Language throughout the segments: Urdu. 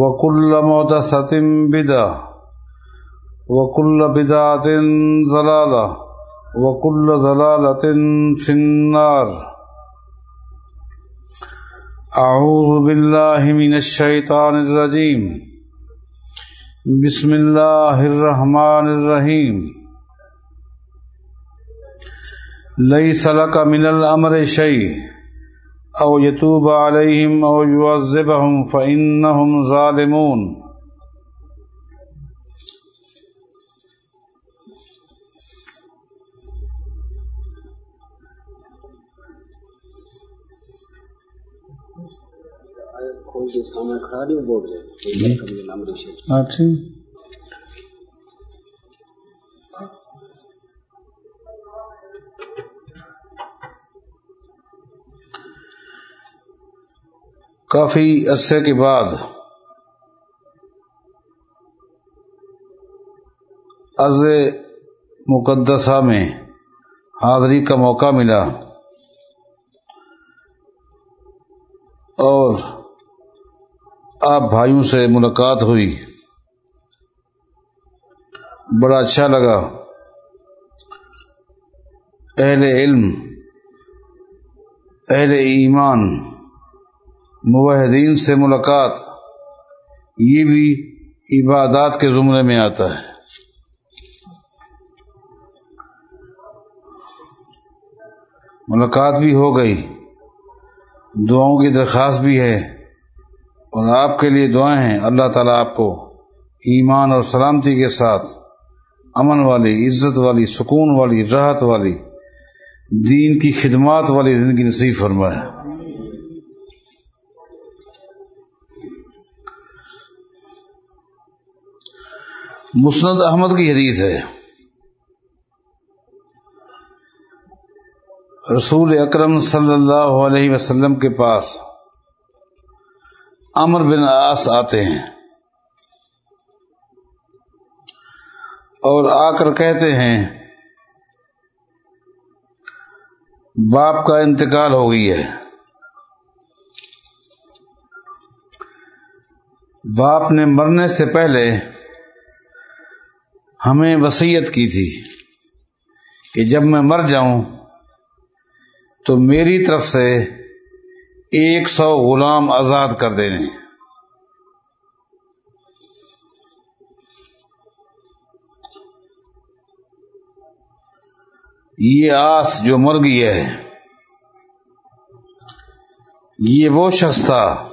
وكل محدثة بدعة، وكل بدعة ضلالة، وكل ضلالة في النار. أعوذ بالله من الشيطان الرجيم. بسم الله الرحمن الرحيم. ليس لك من الأمر شيء. او يتوب عليهم او يعذبهم فانهم ظالمون. ہاں ٹھیک کافی عرصے کے بعد عرض مقدسہ میں حاضری کا موقع ملا اور آپ بھائیوں سے ملاقات ہوئی۔ بڑا اچھا لگا۔ اہل علم، اہل ایمان موحدین سے ملاقات، یہ بھی عبادات کے زمرے میں آتا ہے۔ ملاقات بھی ہو گئی۔ دعاؤں کی درخواست بھی ہے۔ اور آپ کے لیے دعائیں ہیں۔ اللہ تعالیٰ آپ کو ایمان اور سلامتی کے ساتھ امن والی، عزت والی، سکون والی، راحت والی، دین کی خدمات والی زندگی نصیب فرمائے۔ مسند احمد کی حدیث ہے۔ رسول اکرم صلی اللہ علیہ وسلم کے پاس امر بن آس آتے ہیں۔ اور آ کر کہتے ہیں، باپ کا انتقال ہو گئی ہے۔ باپ نے مرنے سے پہلے ہمیں وسیعت کی تھی کہ جب میں مر جاؤں تو میری طرف سے ایک سو غلام آزاد کر دینے یہ آس جو مر گئی ہے، یہ وہ شخص تھا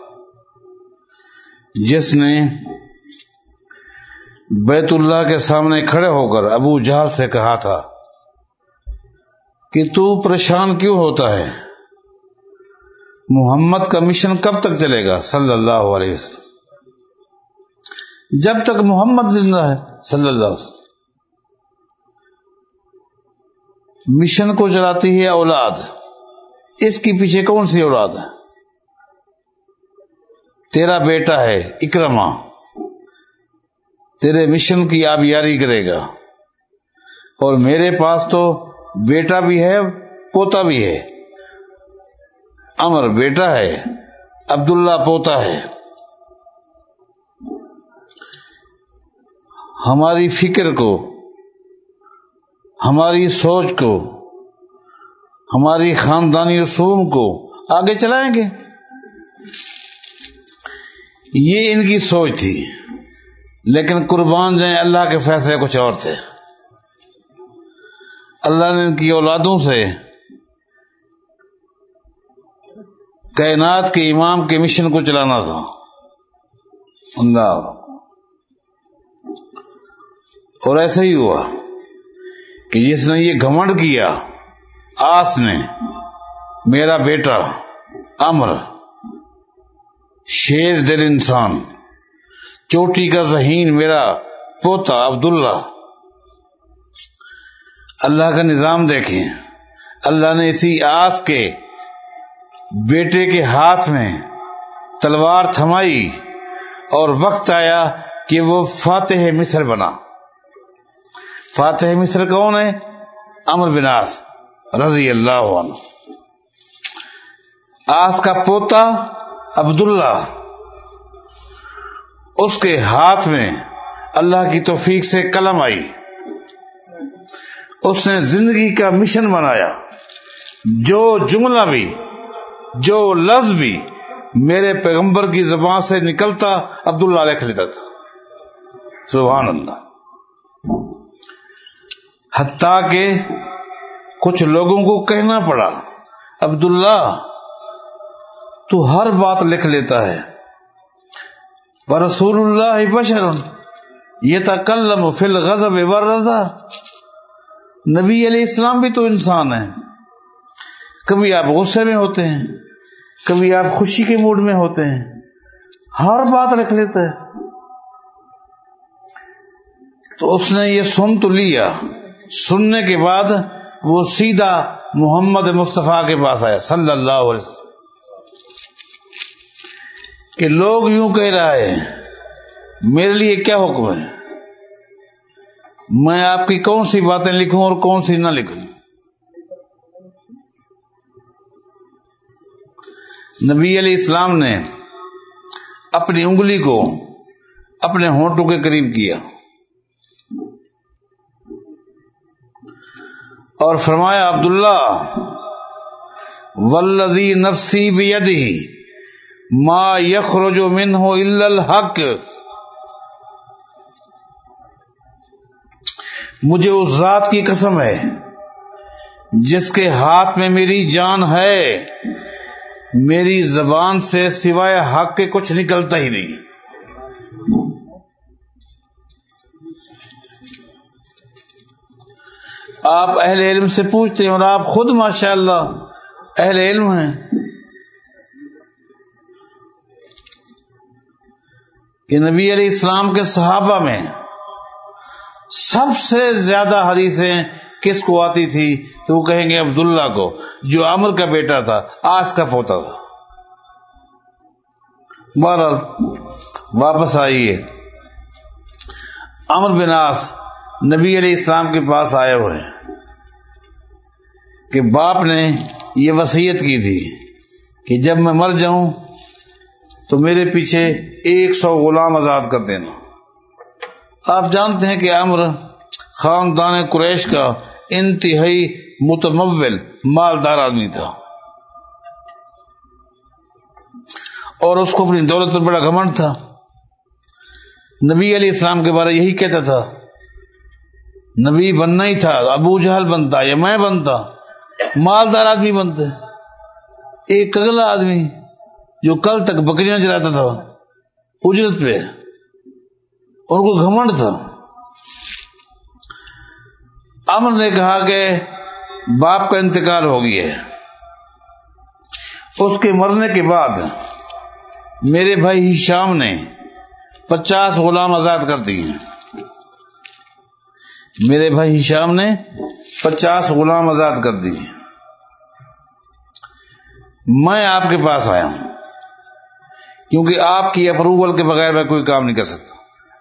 جس نے بیت اللہ کے سامنے کھڑے ہو کر ابو جہل سے کہا تھا کہ تو پریشان کیوں ہوتا ہے؟ محمد کا مشن کب تک چلے گا؟ صلی اللہ علیہ وسلم۔ جب تک محمد زندہ ہے، صلی اللہ علیہ وسلم۔ مشن کو چلاتی ہے اولاد۔ اس کے پیچھے کون سی اولاد ہے؟ تیرا بیٹا ہے اکرما تیرے مشن کی آبیاری کرے گا۔ اور میرے پاس تو بیٹا بھی ہے، پوتا بھی ہے۔ امر بیٹا ہے، عبداللہ پوتا ہے۔ ہماری فکر کو، ہماری سوچ کو، ہماری خاندانی رسوم کو آگے چلائیں گے۔ یہ ان کی سوچ تھی۔ لیکن قربان جائیں اللہ کے فیصلے کچھ اور تھے۔ اللہ نے ان کی اولادوں سے کائنات کے امام کے مشن کو چلانا تھا۔ اللہ۔ اور ایسا ہی ہوا کہ جس نے یہ گھمنڈ کیا، آس نے، میرا بیٹا، امر، شیر دل انسان۔ چوٹی کا ذہین میرا پوتا عبداللہ۔ اللہ کا نظام دیکھیں۔ اللہ نے اسی آس کے بیٹے کے ہاتھ میں تلوار تھمائی اور وقت آیا کہ وہ فاتح مصر بنا۔ فاتح مصر کون ہے؟ امر بناس رضی اللہ عنہ۔ آس کا پوتا عبداللہ۔ اس کے ہاتھ میں اللہ کی توفیق سے قلم آئی۔ اس نے زندگی کا مشن بنایا۔ جو جملہ بھی، جو لفظ بھی میرے پیغمبر کی زبان سے نکلتا، عبداللہ لکھ لیتا تھا۔ سبحان اللہ۔ حتیٰ کہ کچھ لوگوں کو کہنا پڑا، عبداللہ تو ہر بات لکھ لیتا ہے۔ رسول اللہ بشر یہ تکلم فل غضب رضا نبی علیہ السلام بھی تو انسان ہے کبھی آپ غصے میں ہوتے ہیں، کبھی آپ خوشی کے موڈ میں ہوتے ہیں، ہر بات رکھ لیتا ہے تو اس نے یہ سن تو لیا۔ سننے کے بعد وہ سیدھا محمد مصطفیٰ کے پاس آیا، صلی اللہ علیہ وسلم۔ کہ لوگ یوں کہہ رہا ہے، میرے لیے کیا حکم ہے؟ میں آپ کی کون سی باتیں لکھوں اور کون سی نہ لکھوں؟ نبی علیہ السلام نے اپنی انگلی کو اپنے ہونٹوں کے قریب کیا اور فرمایا، عبداللہ ولزی نفسی بھی ما یخرج منہ الا الحق۔ مجھے اس ذات کی قسم ہے، جس کے ہاتھ میں میری جان ہے۔ میری زبان سے سوائے حق کے کچھ نکلتا ہی نہیں۔ آپ اہل علم سے پوچھتے ہیں اور آپ خود ماشاء اللہ اہل علم ہیں۔ کہ نبی علیہ السلام کے صحابہ میں سب سے زیادہ حدیثیں کس کو آتی تھی تو وہ کہیں گے عبداللہ کو، جو امر کا بیٹا تھا، آس کا پوتا تھا۔ بہرحال، واپس آئیے۔ امر بن آس نبی علیہ السلام کے پاس آئے ہوئے کہ باپ نے یہ وسیعت کی تھی کہ جب میں مر جاؤں تو میرے پیچھے ایک سو غلام آزاد کر دینا۔ آپ جانتے ہیں کہ امر خاندان قریش کا انتہائی متمول مالدار آدمی تھا۔ اور اس کو اپنی دولت پر بڑا گھمنڈ تھا۔ نبی علیہ السلام کے بارے یہی کہتا تھا۔ نبی بننا ہی تھا، ابو جہل بنتا یا میں بنتا، مالدار آدمی بنتے۔ ایک اگلا آدمی۔ جو کل تک بکریاں چلاتا تھا، اجرت پہ۔ ان کو گھمنڈ تھا۔ امر نے کہا کہ باپ کا انتقال ہو گیا اس کے مرنے کے بعد میرے بھائی شام نے پچاس غلام آزاد کر دیے۔ میرے بھائی شام نے پچاس غلام آزاد کر دیے۔ میں آپ کے پاس آیا ہوں۔ کیونکہ آپ کی اپروول کے بغیر میں کوئی کام نہیں کر سکتا۔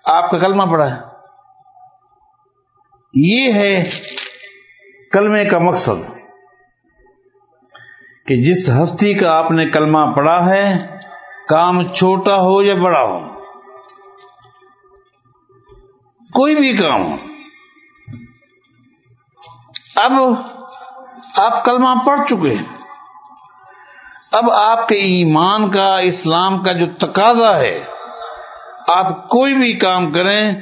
آپ کا کلمہ پڑا ہے۔ یہ ہے کلمے کا مقصد کہ جس ہستی کا آپ نے کلمہ پڑھا ہے، کام چھوٹا ہو یا بڑا ہو، کوئی بھی کام ہو۔ اب آپ کلمہ پڑھ چکے ہیں۔ اب آپ کے ایمان کا، اسلام کا جو تقاضا ہے، آپ کوئی بھی کام کریں،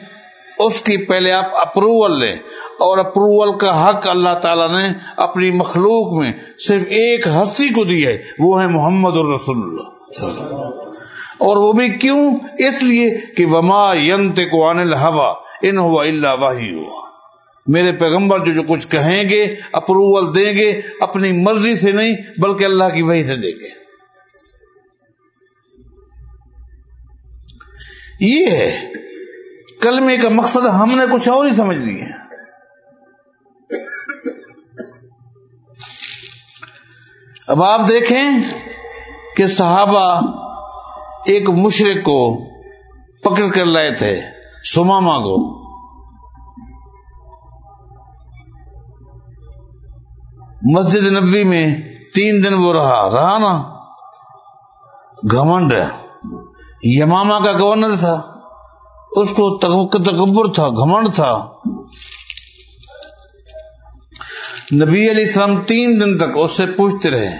اس کی پہلے آپ اپروول لیں۔ اور اپروول کا حق اللہ تعالیٰ نے اپنی مخلوق میں صرف ایک ہستی کو دی ہے، وہ ہے محمد الرسول اللہ۔ اور وہ بھی کیوں؟ اس لیے کہ وما ینت کو ان الحوا ان ہوا اللہ واہی ہوا میرے پیغمبر جو جو کچھ کہیں گے اپروول دیں گے، اپنی مرضی سے نہیں، بلکہ اللہ کی وحی سے دیں گے۔ یہ ہے۔ کلمے کا مقصد ہم نے کچھ اور ہی سمجھ لیا اب آپ دیکھیں کہ صحابہ ایک مشرق کو پکڑ کر لائے تھے سماما کو۔ مسجد نبی میں تین دن وہ رہا۔ رہا نا؟ گھمنڈ یماما کا گورنر تھا۔ اس کو تکبر تھا، گھمنڈ تھا۔ نبی علیہ السلام تین دن تک اس سے پوچھتے رہے۔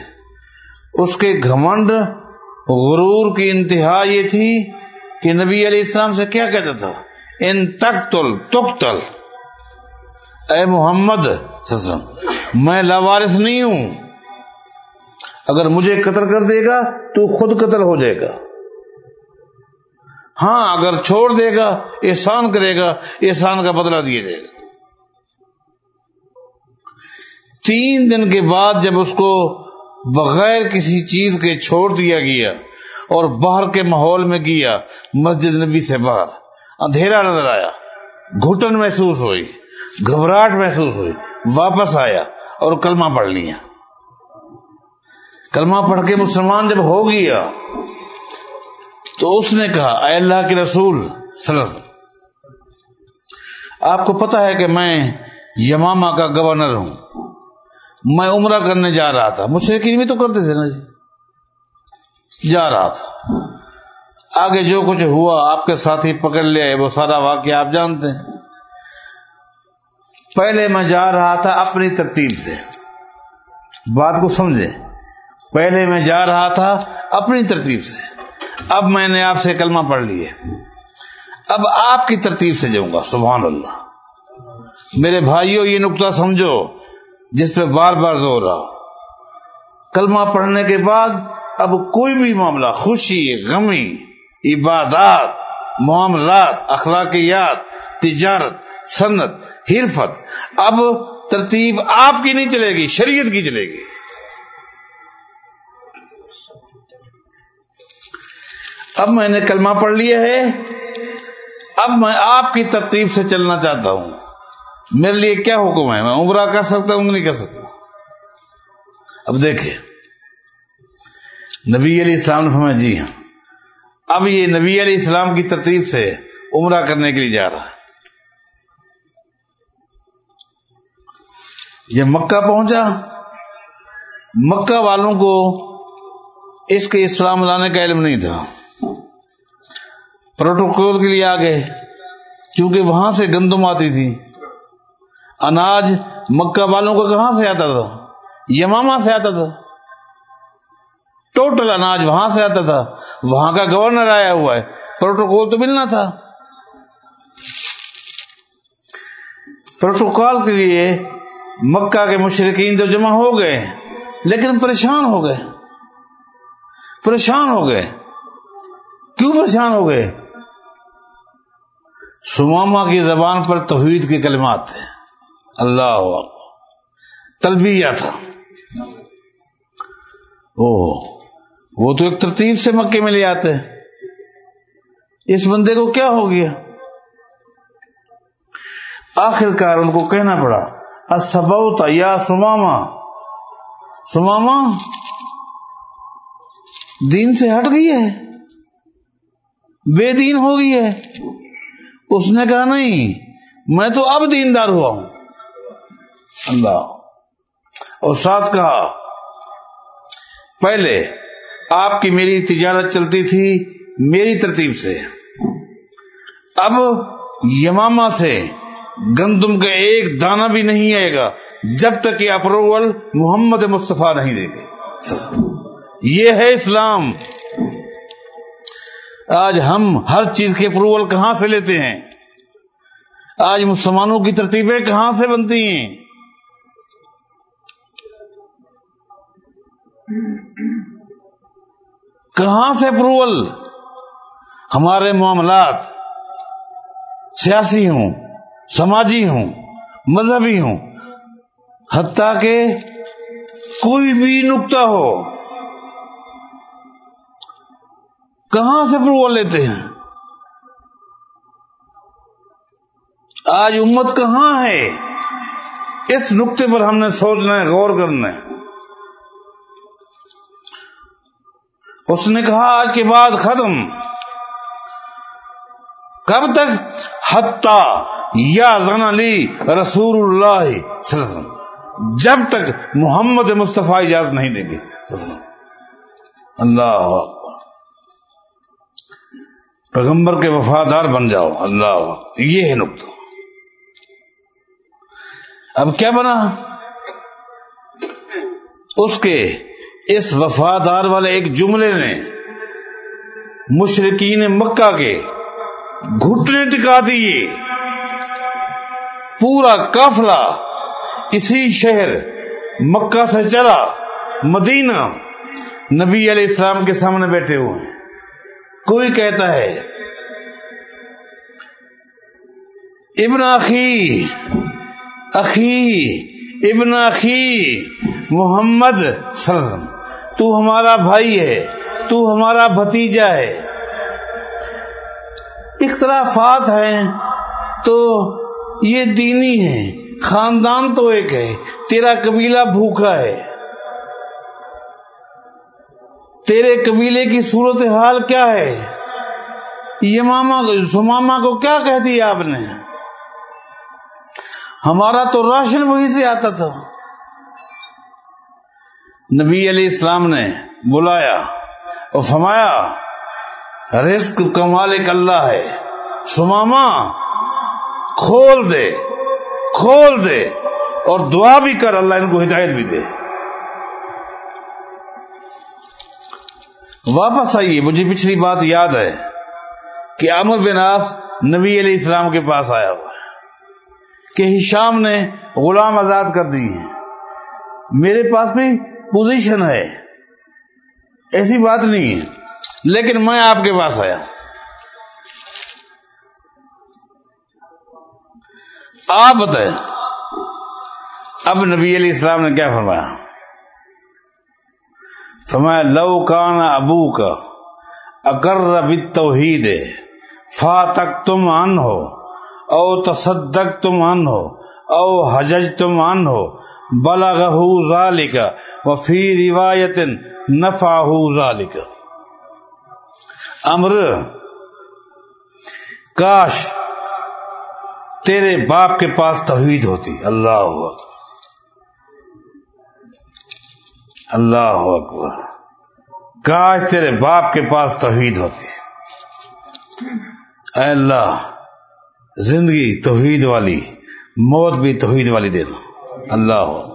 اس کے گھمنڈ غرور کی انتہا یہ تھی کہ نبی علیہ السلام سے کیا کہتا تھا؟ ان تک تل تک تل اے محمد میں لاوارث نہیں ہوں۔ اگر مجھے قتل کر دے گا تو خود قتل ہو جائے گا۔ ہاں اگر چھوڑ دے گا، احسان کرے گا، احسان کا بدلہ دیا جائے گا۔ تین دن کے بعد جب اس کو بغیر کسی چیز کے چھوڑ دیا گیا اور باہر کے ماحول میں گیا، مسجد نبی سے باہر، اندھیرا نظر آیا، گھٹن محسوس ہوئی، گھبراہٹ محسوس ہوئی، واپس آیا۔ اور کلمہ پڑھ لیا۔ کلمہ پڑھ کے مسلمان جب ہو گیا، تو اس نے کہا، اے اللہ کے رسول، صلی اللہ علیہ وسلم، آپ کو پتا ہے کہ میں یماما کا گورنر ہوں۔ میں عمرہ کرنے جا رہا تھا۔ مشرقین بھی تو کرتے تھے نا جی۔ جا رہا تھا۔ آگے جو کچھ ہوا، آپ کے ساتھی پکڑ لیا وہ سارا واقعہ آپ جانتے ہیں۔ پہلے میں جا رہا تھا اپنی ترتیب سے۔ بات کو سمجھے پہلے میں جا رہا تھا اپنی ترتیب سے۔ اب میں نے آپ سے کلمہ پڑھ لیے۔ اب آپ کی ترتیب سے جاؤں گا، سبحان اللہ۔ میرے بھائیوں یہ نقطہ سمجھو، جس پہ بار بار زور رہا۔ کلمہ پڑھنے کے بعد اب کوئی بھی معاملہ، خوشی، غمی، عبادات، معاملات، اخلاقیات، تجارت صنعت حرفت، اب ترتیب آپ کی نہیں چلے گی، شریعت کی چلے گی۔ اب میں نے کلمہ پڑھ لیا ہے، اب میں آپ کی ترتیب سے چلنا چاہتا ہوں۔ میرے لیے کیا حکم ہے؟ میں عمرہ کر سکتا ہوں، نہیں کر سکتا۔ اب دیکھیں۔ نبی علیہ السلام نے فرمایا جی ہاں۔ اب یہ نبی علیہ السلام کی ترتیب سے عمرہ کرنے کے لیے جا رہا ہے۔ یہ مکہ پہنچا۔ مکہ والوں کو اس کے اسلام لانے کا علم نہیں تھا۔ پروٹوکول کے لیے آ گئے۔ کیونکہ وہاں سے گندم آتی تھی۔ اناج مکہ والوں کا کہاں سے آتا تھا؟ یماما سے آتا تھا۔ ٹوٹل اناج وہاں سے آتا تھا۔ وہاں کا گورنر آیا ہوا ہے۔ پروٹوکول تو ملنا تھا۔ پروٹوکول کے لیے مکہ کے مشرقین تو جمع ہو گئے، لیکن پریشان ہو گئے۔ پریشان ہو گئے۔ کیوں پریشان ہو گئے؟ سماما کی زبان پر توحید کے کلمات تھے۔ اللہ تلبیہ تھا۔ او وہ تو ایک ترتیب سے مکے میں لے آتے۔ اس بندے کو کیا ہو گیا؟ آخر کار ان کو کہنا پڑا۔ سبوتا یا سماما سماما دین سے ہٹ گئی ہے، بے دین ہو گئی ہے۔ اس نے کہا نہیں، میں تو اب دیندار ہوا ہوں۔ اللہ۔ اور ساتھ کہا، پہلے آپ کی میری تجارت چلتی تھی میری ترتیب سے، اب یماما سے گندم کا ایک دانہ بھی نہیں آئے گا جب تک یہ اپروول محمد مصطفیٰ نہیں دے گے۔ یہ ہے اسلام۔ آج ہم ہر چیز کے اپروول کہاں سے لیتے ہیں؟ آج مسلمانوں کی ترتیبیں کہاں سے بنتی ہیں؟ کہاں سے اپروول؟ ہمارے معاملات سیاسی ہوں۔ سماجی ہوں، مذہبی ہوں، حتیٰ کہ کوئی بھی نقطہ ہو، کہاں سے اپروول لیتے ہیں؟ آج امت کہاں ہے؟ اس نقطے پر ہم نے سوچنا ہے، غور کرنا ہے۔ اس نے کہا، آج کے بعد ختم۔ کب تک؟ حتہ یا زن علی رسول اللہ جب تک محمد مصطفیٰ اجازت نہیں دیں گے۔ اللہ پیغمبر کے وفادار بن جاؤ۔ اللہ یہ ہے نقطہ۔ اب کیا بنا؟ اس کے اس وفادار والے ایک جملے نے مشرقین مکہ کے گھٹنے ٹکا دیے۔ پورا کافلا اسی شہر مکہ سے چلا۔ مدینہ نبی علیہ السلام کے سامنے بیٹھے ہوئے ہیں۔ کوئی کہتا ہے، ابن اخی اخی، ابن اخی محمد صلی اللہ علیہ وسلم، تو ہمارا بھائی ہے، تو ہمارا بھتیجا ہے۔ اختلافات ہیں تو یہ دینی ہے خاندان تو ایک ہے، تیرا قبیلہ بھوکا ہے۔ تیرے قبیلے کی صورت حال کیا ہے؟ یہ ماما سماما کو کیا کہہ دیا آپ نے؟ ہمارا تو راشن وہی سے آتا تھا۔ نبی علیہ السلام نے بلایا اور فرمایا رزق کا مالک اللہ ہے۔ سماما کھول دے کھول دے اور دعا بھی کر، اللہ ان کو ہدایت بھی دے۔ واپس آئیے، مجھے پچھلی بات یاد ہے کہ امر بناس نبی علیہ السلام کے پاس آیا ہوا کہ ہشام نے غلام آزاد کر دی ہے میرے پاس بھی پوزیشن ہے۔ ایسی بات نہیں ہے۔ لیکن میں آپ کے پاس آیا آپ بتائیں، اب نبی علیہ السلام نے کیا فرمایا؟ فرمایا، لو کان ابو کا اکر توحید فا تک تم ان ہو او تصدق تم ان ہو او حجج تم ان ہو بلغہ ذالک، وفی روایت نفع ذالک۔ امر، کاش تیرے باپ کے پاس توحید ہوتی۔ اللہ اکبر۔ اللہ اکبر۔ کاش تیرے باپ کے پاس توحید ہوتی۔ اے اللہ، زندگی توحید والی، موت بھی توحید والی دے دو۔ اللہ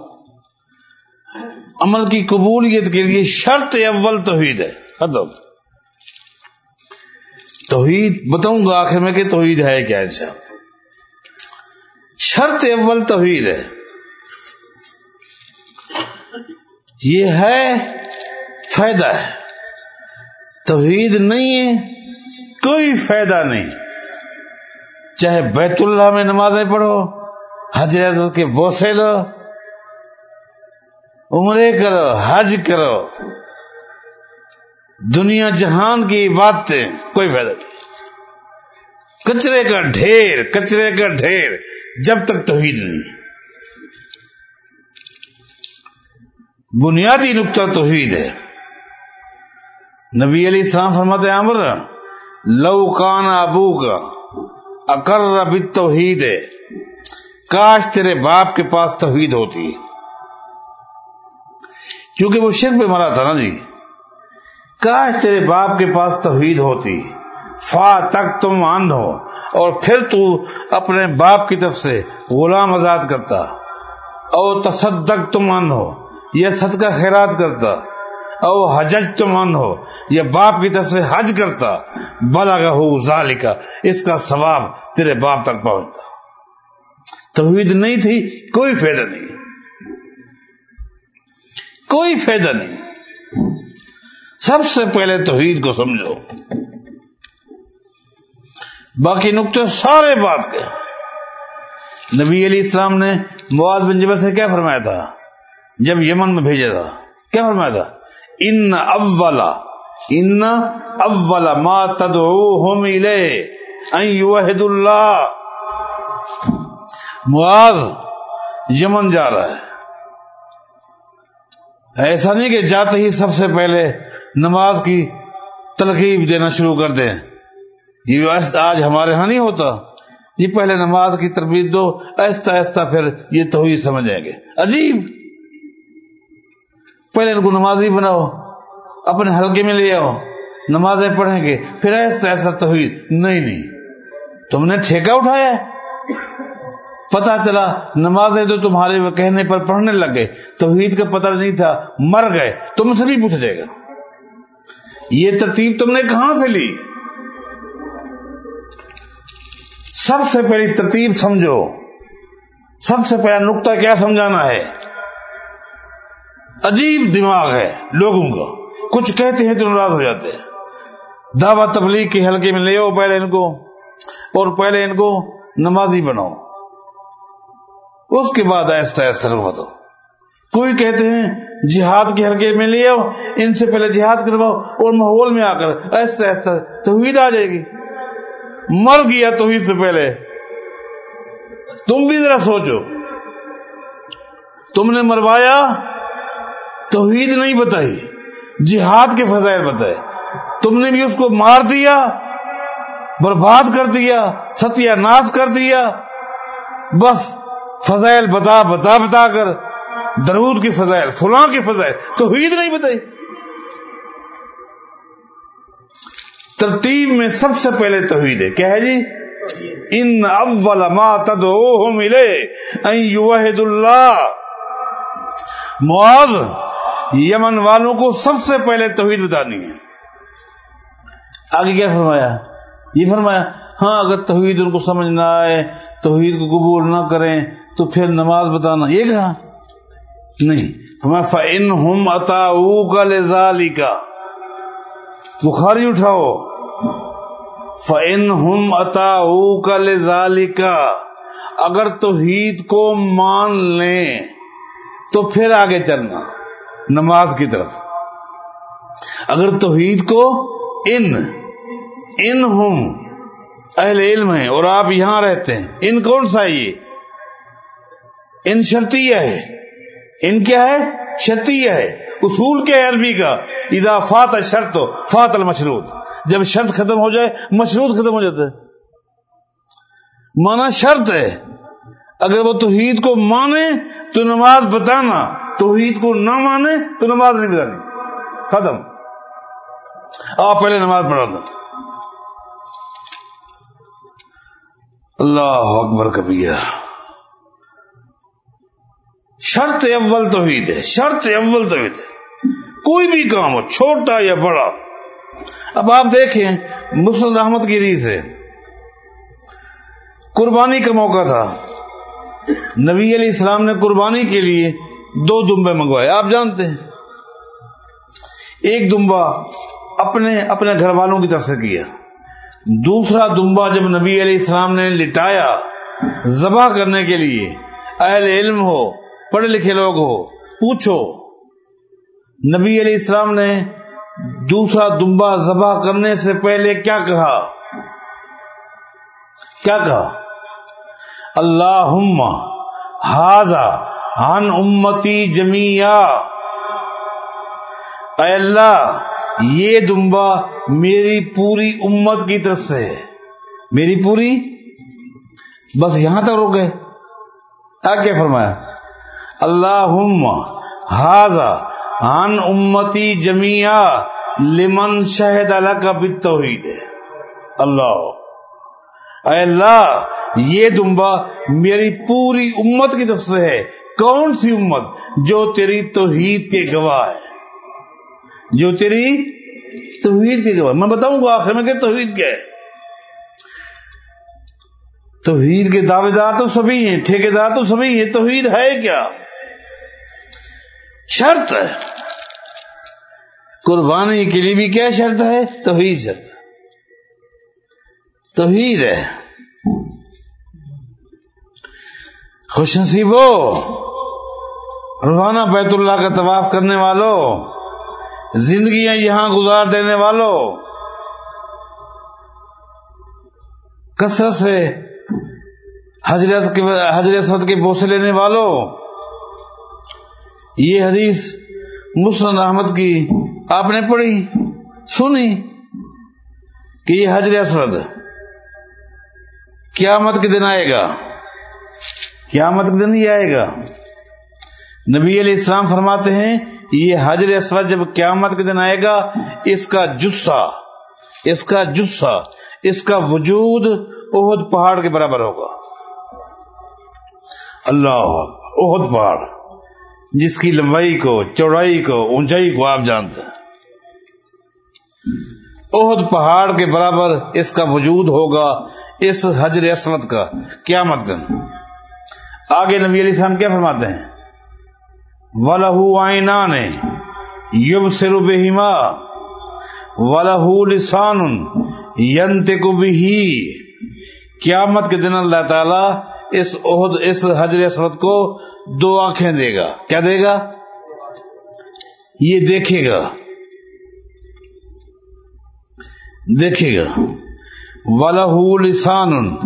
عمل کی قبولیت کے لیے شرط اول توحید ہے۔ ختم۔ توحید، بتاؤں گا آخر میں کہ توحید ہے کیا ایسا شرط اول توحید ہے۔ یہ ہے، فائدہ ہے۔ توحید نہیں ہے، کوئی فائدہ نہیں۔ چاہے بیت اللہ میں نمازیں پڑھو حضرت کے بوسے لو، عمرے کرو، حج کرو۔ دنیا جہان کی باتیں، کوئی فائدہ نہیں۔ کچرے کا ڈھیر، کچرے کا ڈھیر، جب تک توحید نہیں۔ بنیادی نقطہ توحید ہے۔ نبی علی السلام فرماتے عمر، لو کان ابو کا اکر ربی توحید ہے کاش تیرے باپ کے پاس توحید ہوتی۔ کیونکہ وہ شرک پہ مرا تھا نا جی۔ کاش تیرے باپ کے پاس توحید ہوتی۔ فا تک تم آند ہو۔ اور پھر تو اپنے باپ کی طرف سے غلام آزاد کرتا۔ اور تصدق تم آند ہو۔ یہ صدقہ خیرات کرتا۔ او حجج تو من ہو۔ یا باپ کی طرف سے حج کرتا۔ بلا کا ہو ذالکا۔ اس کا ثواب تیرے باپ تک پہنچتا۔ توحید نہیں تھی، کوئی فائدہ نہیں۔ کوئی فائدہ نہیں۔ سب سے پہلے توحید کو سمجھو۔ باقی نقطے سارے بات کے۔ نبی علی اسلام نے مواد بن جبل سے کیا فرمایا تھا؟ جب یمن میں بھیجا تھا۔ کیا فرمایا تھا؟ ان اولا ان اولا ما تدعوہم الیہ ان یوحد اللہ۔ معاذ یمن جا رہا ہے۔ ایسا نہیں کہ جاتے ہی سب سے پہلے نماز کی تلقیب دینا شروع کر دیں۔ یہ آج ہمارے ہاں نہیں ہوتا۔ یہ پہلے نماز کی تربیت دو ایستا ایستا پھر یہ توحید سمجھیں گے۔ عجیب۔ پہلے ان کو نمازی بناؤ، اپنے حلقے میں لے آؤ، نمازیں پڑھیں گے، پھر ایسا ایسا توحید۔ نہیں نہیں۔ تم نے ٹھیکہ اٹھایا پتا چلا، نمازیں تو تمہارے کہنے پر پڑھنے لگ گئے۔ توحید کا پتہ نہیں تھا، مر گئے۔ تم سے بھی پوچھ جائے گا۔ یہ ترتیب تم نے کہاں سے لی؟ سب سے پہلی ترتیب سمجھو۔ سب سے پہلا نقطہ کیا سمجھانا ہے؟ عجیب دماغ ہے لوگوں کا۔ کچھ کہتے ہیں تو ناراض ہو جاتے ہیں۔ دعوت تبلیغ کے حلقے میں لے آؤ پہلے ان کو اور پہلے ان کو نمازی بناؤ۔ اس کے بعد ایسا ایسا کروا کوئی کہتے ہیں جہاد کے حلقے میں لے آؤ، ان سے پہلے جہاد کرواؤ اور ماحول میں آ کر ایسا ایسا توحید آ جائے گی۔ مر گیا توحید سے پہلے۔ تم بھی ذرا سوچو۔ تم نے مروایا، توحید نہیں بتائی، جہاد کے فضائل بتائے۔ تم نے بھی اس کو مار دیا، برباد کر دیا، ستیہ ناش کر دیا۔ بس فضائل بتا بتا بتا کر درود کی فضائل، فلاں کی فضائل تو ہوئی نہیں بتائی۔ ترتیب میں سب سے پہلے توحید ہے۔ کیا ہے جی؟ ان اول ما تدعوهم الیہ، ان یوحد اللہ۔ معاذ، یمن والوں کو سب سے پہلے توحید بتانی ہے۔ آگے کیا فرمایا؟ یہ فرمایا ہاں اگر توحید ان کو سمجھ نہ آئے، توحید کو قبول نہ کریں، تو پھر نماز بتانا۔ یہ کہا نہیں۔ فن ہم اتا کا لزالی کا بخاری اٹھاؤ۔ فن ہم اتا کا لزالی کا اگر توحید کو مان لیں، تو پھر آگے چلنا، نماز کی طرف۔ اگر توحید کو ان ان ہم اہل علم ہیں اور آپ یہاں رہتے ہیں، ان کون سا یہ؟ ان شرطیہ ہے۔ ان کیا ہے؟ شرطیہ ہے۔ اصول کیا ہے عربی کا؟ اذا فات شرط فات المشروط۔ جب شرط ختم ہو جائے، مشروط ختم ہو جاتا ہے۔ مانا شرط ہے۔ اگر وہ توحید کو مانے تو نماز بتانا، توحید کو نہ مانے تو نماز نہیں بتانی ختم۔ آپ پہلے نماز پڑھا دو۔ اللہ اکبر کبیرہ۔ شرط اول توحید ہے، شرط اول توحید ہے۔ کوئی بھی کام ہو، چھوٹا یا بڑا۔ اب آپ دیکھیں، مسلم احمد کی ریز ہے۔ قربانی کا موقع تھا۔ نبی علیہ السلام نے قربانی کے لیے دو دمبے منگوائے۔ آپ جانتے ہیں۔ ایک دمبا اپنے اپنے گھر والوں کی طرف سے کیا۔ دوسرا دمبا جب نبی علیہ السلام نے لٹایا ذبح کرنے کے لیے، اہل علم ہو پڑھے لکھے لوگ ہو، پوچھو۔ نبی علیہ السلام نے دوسرا دمبا ذبح کرنے سے پہلے کیا کہا؟ کیا کہا؟ اللہ ہاضا ہن امتی جمیا اے اللہ، یہ دمبا میری پوری امت کی طرف سے ہے۔ میری پوری؟ بس یہاں تک رک گئے۔ کیا فرمایا۔ اللہ ہاضا ان امتی جمیا لمن شہد اللہ کا توحید ہے اللہ۔ اے اللہ، یہ دمبا میری پوری امت کی طرف سے ہے۔ کون سی امت جو تیری توحید کے گواہ ہے؟ جو تیری توحید کی گواہ میں بتاؤں گا آخر میں کہ توحید کیا ہے۔ توحید کے دعوے دار تو سبھی ہیں ٹھیکے دار تو سبھی ہیں، توحید ہے کیا؟ شرط ہے۔ قربانی کے لیے بھی کیا شرط ہے؟ توحید شرط۔ توحید ہے۔ خوش نصیب ہو۔ روزانہ بیت اللہ کا طواف کرنے والوں زندگیاں یہاں گزار دینے والوں کثرت سے حضرت کے حضرت کے بوسے لینے والوں یہ حدیث مسلم احمد کی آپ نے پڑھی، سنی کہ یہ حجر اسود قیامت کے دن آئے گا۔ قیامت کے دن ہی آئے گا۔ نبی علیہ السلام فرماتے ہیں، یہ حجر اسود جب قیامت کے دن آئے گا، اس کا جسا اس کا جسا اس کا وجود عہد پہاڑ کے برابر ہوگا۔ اللہ عہد پہاڑ۔ جس کی لمبائی کو، چوڑائی کو، اونچائی کو آپ جانتے ہیں۔ عہد پہاڑ کے برابر اس کا وجود ہوگا اس حجر اسمت کا۔ کیا دن۔ آگے نبی علیہ السلام کیا فرماتے ہیں؟ ولہ آئینہ نے یوب سرو بہما ولہ لسان ینت کو بھی قیامت کے دن اللہ تعالی اس عہد اس حجر اسود کو دو آنکھیں دے گا۔ کیا دے گا؟ یہ دیکھے گا۔ دیکھے گا۔ لسان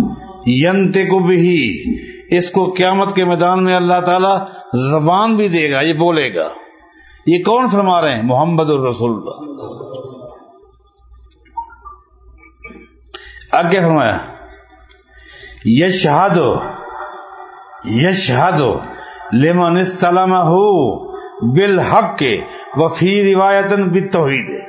ینتے کو بھی اس کو قیامت کے میدان میں اللہ تعالی زبان بھی دے گا، یہ بولے گا۔ یہ کون فرما رہے ہیں؟ محمد الرسول اللہ۔ آگے فرمایا یش شہادو یش شہادو لمن استلمہ ہو بالحق کے وفی روایتن بالتوحید.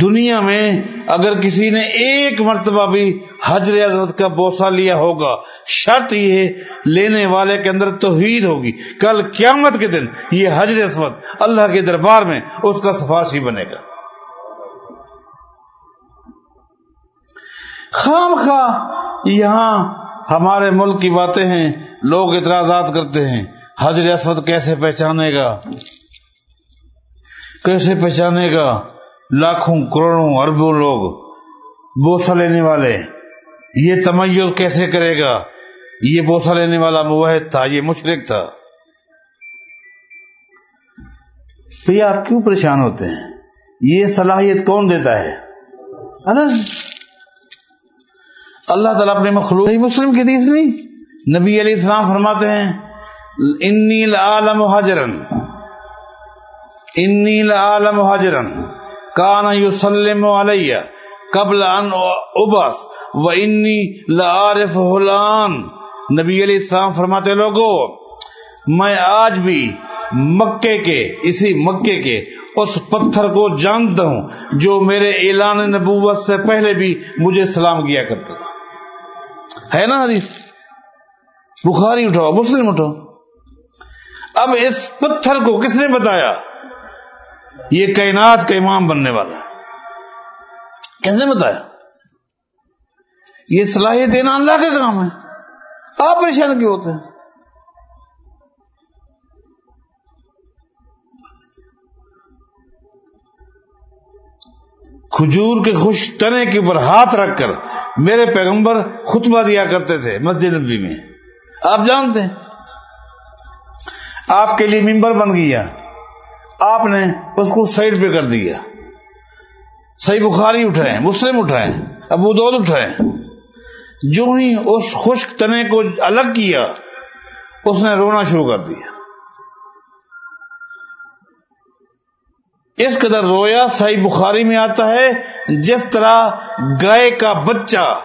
دنیا میں اگر کسی نے ایک مرتبہ بھی حجر حضرت کا بوسا لیا ہوگا، شرط یہ لینے والے کے اندر توحید ہوگی۔ کل قیامت کے دن یہ حجر اسود اللہ کے دربار میں اس کا سفارشی بنے گا۔ خام خواہ یہاں ہمارے ملک کی باتیں ہیں، لوگ اعتراضات کرتے ہیں۔ حجر اسود کیسے پہچانے گا؟ کیسے پہچانے گا؟ لاکھوں، کروڑوں اربوں لوگ بوسا لینے والے۔ یہ تمیز کیسے کرے گا؟ یہ بوسا لینے والا موحد تھا، یہ مشرق تھا۔ بھائی آپ کیوں پریشان ہوتے ہیں؟ یہ صلاحیت کون دیتا ہے؟ اللہ تعالیٰ اپنے مخلوق مسلم کی دیس نہیں؟ نبی علیہ السلام فرماتے ہیں، انی لعالم حاجرن انی لعالم حاجرن کان یسلم علیہ قبل ان ابس و انی لعارف حلان نبی علیہ السلام فرماتے لوگو، میں آج بھی مکے کے، اسی مکے کے اس پتھر کو جانتا ہوں جو میرے اعلان نبوت سے پہلے بھی مجھے سلام کیا کرتا تھا۔ ہے نا حدیث؟ بخاری اٹھاؤ، مسلم اٹھاؤ۔ اب اس پتھر کو کس نے بتایا؟ یہ کائنات کا امام بننے والا ہے۔ کیسے بتایا؟ یہ صلاحیت دینا اللہ کا کام ہے۔ آپ پریشان کیوں ہوتے ہیں؟ کھجور کے خوش تنے کے اوپر ہاتھ رکھ کر میرے پیغمبر خطبہ دیا کرتے تھے مسجد نبی میں۔ آپ جانتے ہیں؟ آپ کے لیے ممبر بن گیا۔ آپ نے اس کو سائڈ پہ کر دیا۔ صحیح بخاری اٹھائے، مسلم اٹھائے، ابو دود اٹھائے۔ جو ہی اس خشک تنے کو الگ کیا، اس نے رونا شروع کر دیا۔ اس قدر رویا صحیح بخاری میں آتا ہے، جس طرح گائے کا بچہ،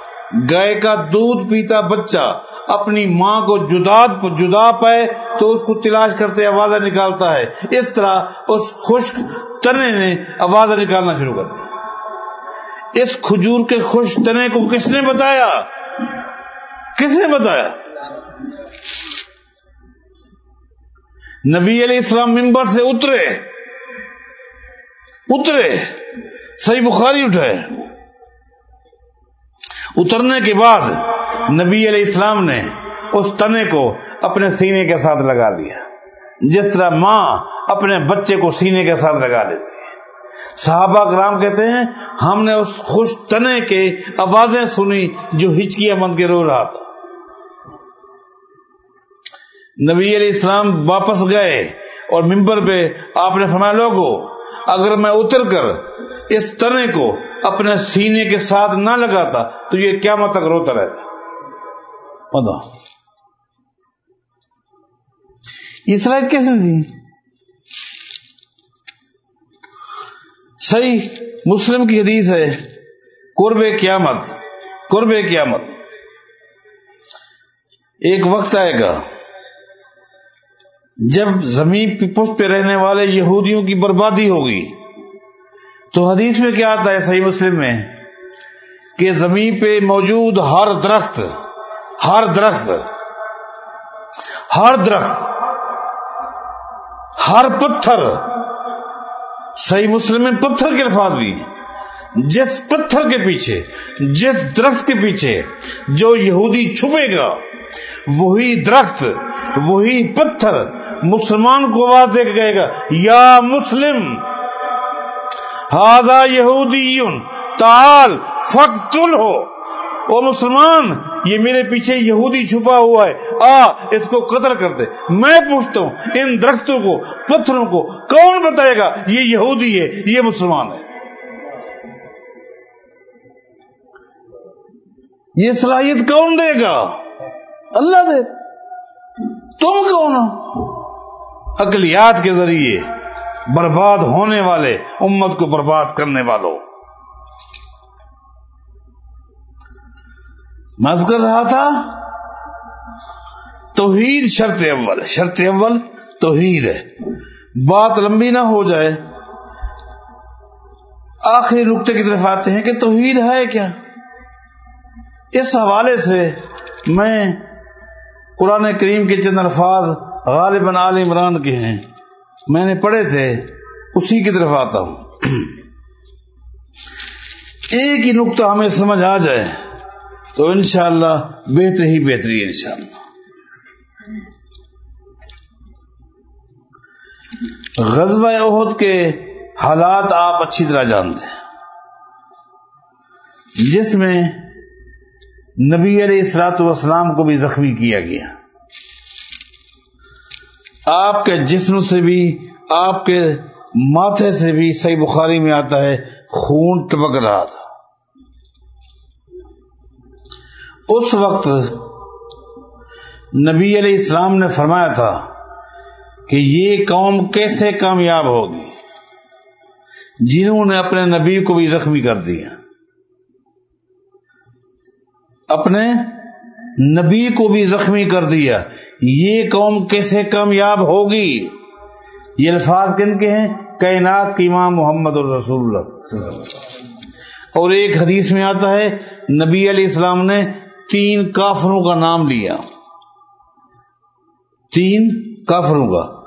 گائے کا دودھ پیتا بچہ اپنی ماں کو جدا جدا پائے تو اس کو تلاش کرتے آوازیں نکالتا ہے۔ اس طرح اس خشک تنے نے آوازیں نکالنا شروع کر دی اس کھجور کے خوش تنے کو کس نے بتایا؟ کس نے بتایا؟ نبی علیہ السلام ممبر سے اترے۔ اترے۔ صحیح بخاری اٹھے۔ اترنے کے بعد نبی علیہ السلام نے اس تنے کو اپنے سینے کے ساتھ لگا دیا جس طرح ماں اپنے بچے کو سینے کے ساتھ لگا دیتی ہے۔ صحابہ کرام کہتے ہیں، ہم نے اس خوش تنے کے آوازیں سنی جو ہچکیاں بند کے رو رہا تھا۔ نبی علیہ السلام واپس گئے اور ممبر پہ آپ نے فرمایا، لوگو اگر میں اتر کر اس تنے کو اپنے سینے کے ساتھ نہ لگاتا تو یہ کیا مت تک روتا رہتا۔ پتا یہ سلائڈ کیسے تھی صحیح مسلم کی حدیث ہے، قرب قیامت قرب قیامت۔ ایک وقت آئے گا۔ جب زمین پشت پہ رہنے والے یہودیوں کی بربادی ہوگی، تو حدیث میں کیا آتا ہے صحیح مسلم میں؟ کہ زمین پہ موجود ہر درخت ہر درخت ہر درخت، ہر پتھر، صحیح مسلم میں پتھر کے الفاظ بھی جس پتھر کے پیچھے، جس درخت کے پیچھے جو یہودی چھپے گا، وہی درخت، وہی پتھر مسلمان کو آواز دے کے کہے گا، یا مسلم ہاضا یہودی تال فقتل ہو۔ او مسلمان، یہ میرے پیچھے یہودی چھپا ہوا ہے، آ، اس کو قتل کر دے۔ میں پوچھتا ہوں، ان درختوں کو، پتھروں کو کون بتائے گا، یہ یہودی ہے، یہ مسلمان ہے۔ یہ صلاحیت کون دے گا؟ اللہ دے۔ تم کون ہو؟ اقلیات کے ذریعے برباد ہونے والے امت کو برباد کرنے والوں۔ مز کر رہا تھا، توحید شرط اول شرط اول توحید ہے۔ بات لمبی نہ ہو جائے۔ آخری نقطے کی طرف آتے ہیں کہ توحید ہے کیا؟ اس حوالے سے میں قرآن کریم کے چند الفاظ غالباً عال عمران کے ہیں۔ میں نے پڑھے تھے، اسی کی طرف آتا ہوں۔ ایک ہی نقطہ ہمیں سمجھ آ جائے تو انشاءاللہ بہتر ہی بہتری ہے انشاءاللہ۔ غزوہ عہد کے حالات آپ اچھی طرح جانتے ہیں۔ جس میں نبی علیہ السلاط والسلام کو بھی زخمی کیا گیا۔ آپ کے جسم سے بھی، آپ کے ماتھے سے بھی صحیح بخاری میں آتا ہے، خون ٹپک رہا تھا۔ اس وقت نبی علیہ السلام نے فرمایا تھا کہ یہ قوم کیسے کامیاب ہوگی؟ جنہوں نے اپنے نبی کو بھی زخمی کر دیا۔ اپنے نبی کو بھی زخمی کر دیا۔ یہ قوم کیسے کامیاب ہوگی؟ یہ الفاظ کن کے ہیں؟ کائنات کی امام محمد الرسول اللہ اور ایک حدیث میں آتا ہے، نبی علیہ السلام نے تین کافروں کا نام لیا۔ تین کافروں کا۔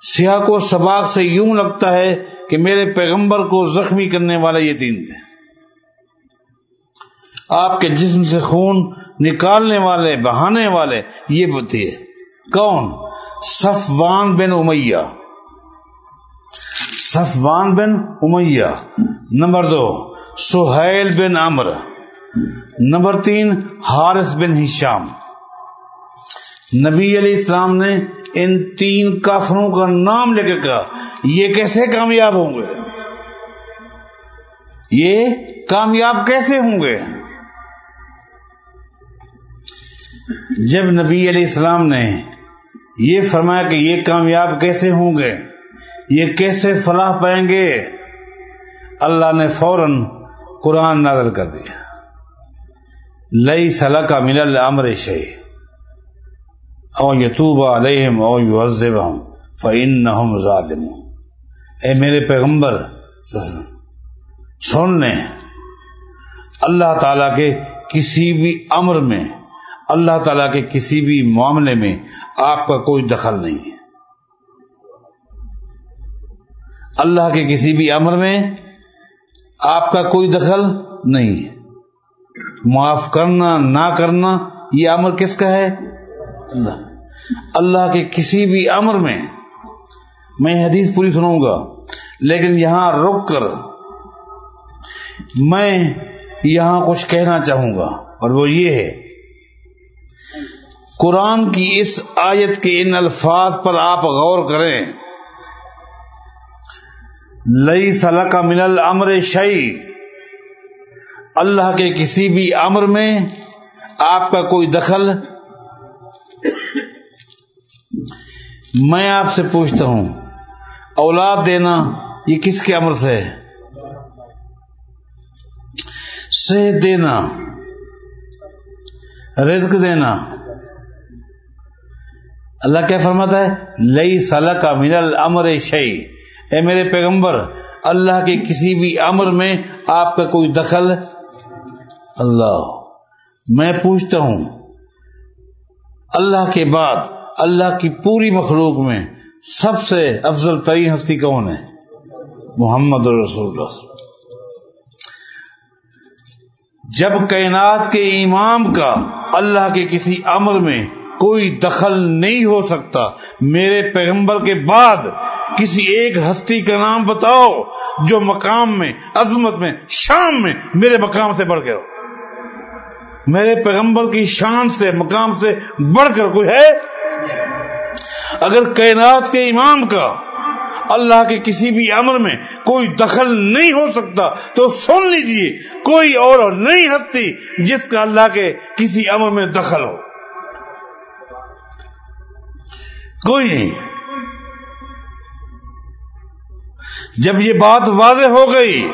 سیاہ کو سباق سے یوں لگتا ہے کہ میرے پیغمبر کو زخمی کرنے والے یہ تین تھے آپ کے جسم سے خون نکالنے والے، بہانے والے، یہ بتیے کون؟ Safwan bin Umayyah. Safwan bin Umayyah. Number دو، سہیل بن امر نمبر تین، حارث بن ہشام۔ نبی علیہ السلام نے ان تین کافروں کا نام لے کے کہا، یہ کیسے کامیاب ہوں گے؟ یہ کامیاب کیسے ہوں گے؟ جب نبی علیہ السلام نے یہ فرمایا کہ یہ کامیاب کیسے ہوں گے؟ یہ کیسے فلاح پائیں گے؟ اللہ نے فوراً قرآن نازل کر دیا۔ لئی صلاح کا مل امر شے او یتوب علیہم او یعذب ہم فعن ظالم اے میرے پیغمبر، سن لیں۔ اللہ تعالی کے کسی بھی امر میں اللہ تعالی کے کسی بھی معاملے میں آپ کا کوئی دخل نہیں ہے۔ اللہ کے کسی بھی امر میں آپ کا کوئی دخل نہیں معاف کرنا، نہ کرنا، یہ امر کس کا ہے؟ اللہ۔ اللہ کے کسی بھی امر میں میں حدیث پوری سنوں گا، لیکن یہاں رک کر میں یہاں کچھ کہنا چاہوں گا، اور وہ یہ ہے قرآن کی اس آیت کے ان الفاظ پر آپ غور کریں۔ لئی سلا کا من الامر شعی اللہ کے کسی بھی امر میں آپ کا کوئی دخل۔ میں آپ سے پوچھتا ہوں، اولاد دینا یہ کس کے امر سے ہے؟ صحت دینا، رزق دینا۔ اللہ کیا فرماتا ہے؟ لئی سلا کا من الامر شعی اے میرے پیغمبر، اللہ کے کسی بھی امر میں آپ کا کوئی دخل اللہ۔ میں پوچھتا ہوں، اللہ کے بعد، اللہ کی پوری مخلوق میں سب سے افضل ترین ہستی کون ہے؟ محمد رسول اللہ۔ جب کائنات کے امام کا اللہ کے کسی امر میں کوئی دخل نہیں ہو سکتا۔ میرے پیغمبر کے بعد کسی ایک ہستی کا نام بتاؤ جو مقام میں، عظمت میں شام میں میرے مقام سے بڑھ گیا میرے پیغمبر کی شان سے، مقام سے بڑھ کر کوئی ہے؟ اگر کائنات کے امام کا اللہ کے کسی بھی امر میں کوئی دخل نہیں ہو سکتا، تو سن لیجیے، کوئی اور نہیں ہستی جس کا اللہ کے کسی امر میں دخل ہو۔ کوئی نہیں۔ جب یہ بات واضح ہو گئی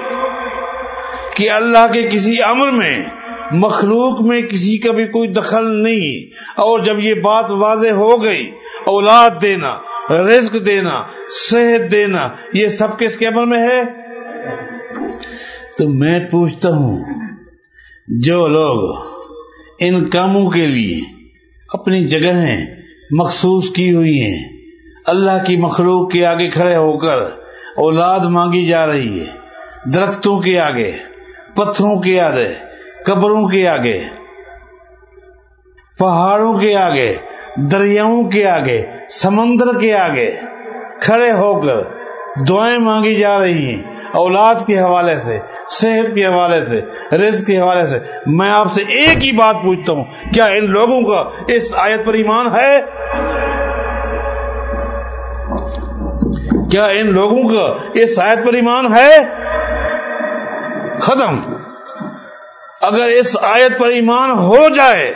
کہ اللہ کے کسی امر میں، مخلوق میں کسی کا بھی کوئی دخل نہیں، اور جب یہ بات واضح ہو گئی، اولاد دینا، رزق دینا، صحت دینا، یہ سب کس کے عمل میں ہے؟ تو میں پوچھتا ہوں، جو لوگ ان کاموں کے لیے اپنی جگہیں مخصوص کی ہوئی ہیں۔ اللہ کی مخلوق کے آگے کھڑے ہو کر اولاد مانگی جا رہی ہے۔ درختوں کے آگے، پتھروں کے آگے، قبروں کے آگے، پہاڑوں کے آگے، دریاؤں کے آگے، سمندر کے آگے کھڑے ہو کر دعائیں مانگی جا رہی ہیں۔ اولاد کے حوالے سے، صحت کے حوالے سے، رزق کے حوالے سے، میں آپ سے ایک ہی بات پوچھتا ہوں، کیا ان لوگوں کا اس آیت پر ایمان ہے؟ کیا ان لوگوں کا اس آیت پر ایمان ہے؟ ختم۔ اگر اس آیت پر ایمان ہو جائے،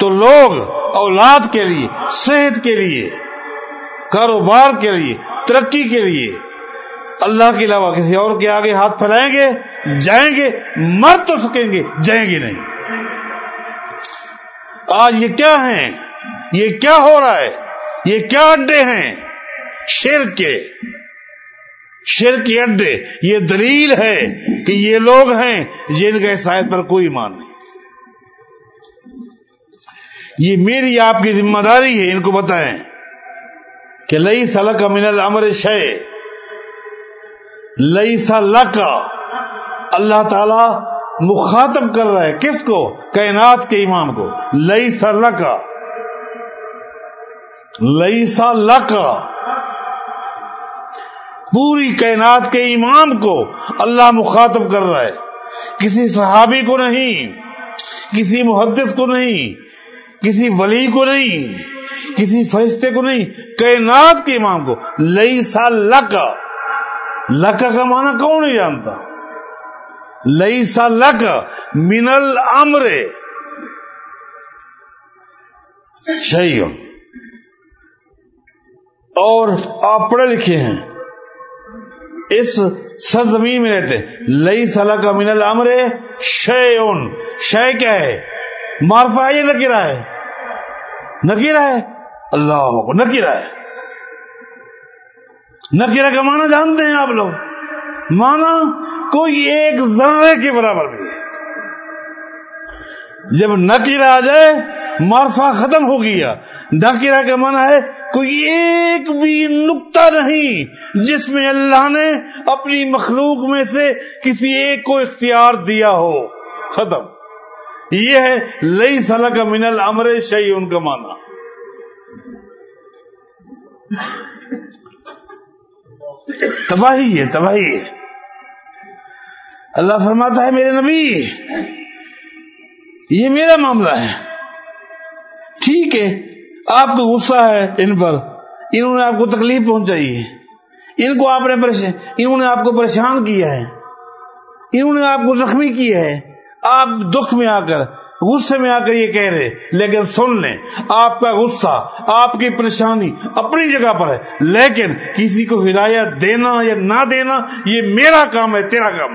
تو لوگ اولاد کے لیے، صحت کے لیے، کاروبار کے لیے، ترقی کے لیے اللہ کے علاوہ کسی اور کے آگے ہاتھ پھیلائیں گے، جائیں گے، مر تو سکیں گے، جائیں گے نہیں۔ آج یہ کیا ہیں؟ یہ کیا ہو رہا ہے؟ یہ کیا اڈے ہیں؟ شیر کے شیر کے اڈے یہ دلیل ہے کہ یہ لوگ ہیں جن کا شاید پر کوئی مان نہیں۔ یہ میری آپ کی ذمہ داری ہے، ان کو بتائیں کہ لئی سلک من الامر شے لئی سلک اللہ تعالی مخاطب کر رہا ہے کس کو؟ کائنات کے امام کو۔ لئی سلک لئی سلک پوری کائنات کے امام کو اللہ مخاطب کر رہا ہے۔ کسی صحابی کو نہیں، کسی محدث کو نہیں، کسی ولی کو نہیں، کسی فرشتے کو نہیں، کائنات کے امام کو۔ لئی سا لکا۔ لکا کا معنی کون نہیں جانتا؟ لئی سا لک منل امرے صحیح اور آپ پڑھے لکھے ہیں۔ اس سرزمین میں رہتے لئی سلا کا من الامر شے اون شے کیا ہے؟ مارفا یہ نکیرا ہے؟ نکیرا ہے۔ اللہ کو نکیرا ہے۔ نکیرا کا معنی جانتے ہیں آپ لوگ۔ مانا کوئی ایک ذرے کے برابر بھی ہے۔ جب نکیرا آ جائے معرفہ ختم ہو گیا۔ ڈاکرا کا مانا ہے کوئی ایک بھی نقطہ نہیں جس میں اللہ نے اپنی مخلوق میں سے کسی ایک کو اختیار دیا ہو۔ ختم۔ یہ ہے لئی سلا کا من الامر شہی ان کا مانا تباہی ہے تباہی ہے۔ اللہ فرماتا ہے، میرے نبی، یہ میرا معاملہ ہے۔ ٹھیک ہے، آپ کو غصہ ہے ان پر۔ انہوں نے آپ کو تکلیف پہنچائی ہے۔ ان کو آپ نے انہوں نے آپ کو پریشان کیا ہے۔ انہوں نے آپ کو زخمی کیا ہے۔ آپ دکھ میں آ کر، غصے میں آ کر یہ کہہ رہے، لیکن سن لیں، آپ کا غصہ، آپ کی پریشانی اپنی جگہ پر ہے۔ لیکن کسی کو ہدایت دینا یا نہ دینا، یہ میرا کام ہے، تیرا کام۔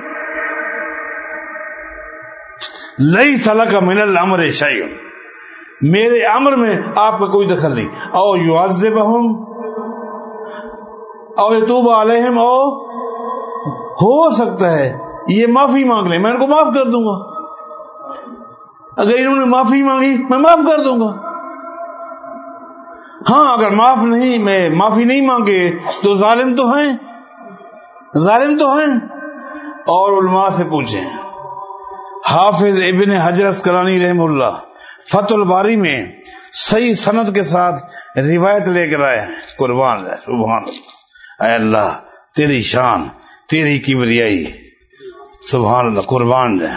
لئی سلا کا من الامر شاعر میرے امر میں آپ کا کوئی دخل نہیں۔ او یو بہم او علیہم، او ہو سکتا ہے، یہ معافی مانگ لیں۔ میں ان کو معاف کر دوں گا۔ اگر انہوں نے معافی مانگی، میں معاف کر دوں گا۔ ہاں اگر معاف نہیں، میں معافی نہیں مانگے، تو ظالم تو ہیں۔ ظالم تو ہیں۔ اور علماء سے پوچھیں۔ حافظ ابن حجرت کرانی رحم اللہ۔ فت الباری میں صحیح صنعت کے ساتھ روایت لے کر آئے قربان ہے، سبحان اللہ۔ اے اللہ، تیری شان، تیری کی بریائی سبحان اللہ، قربان ہے۔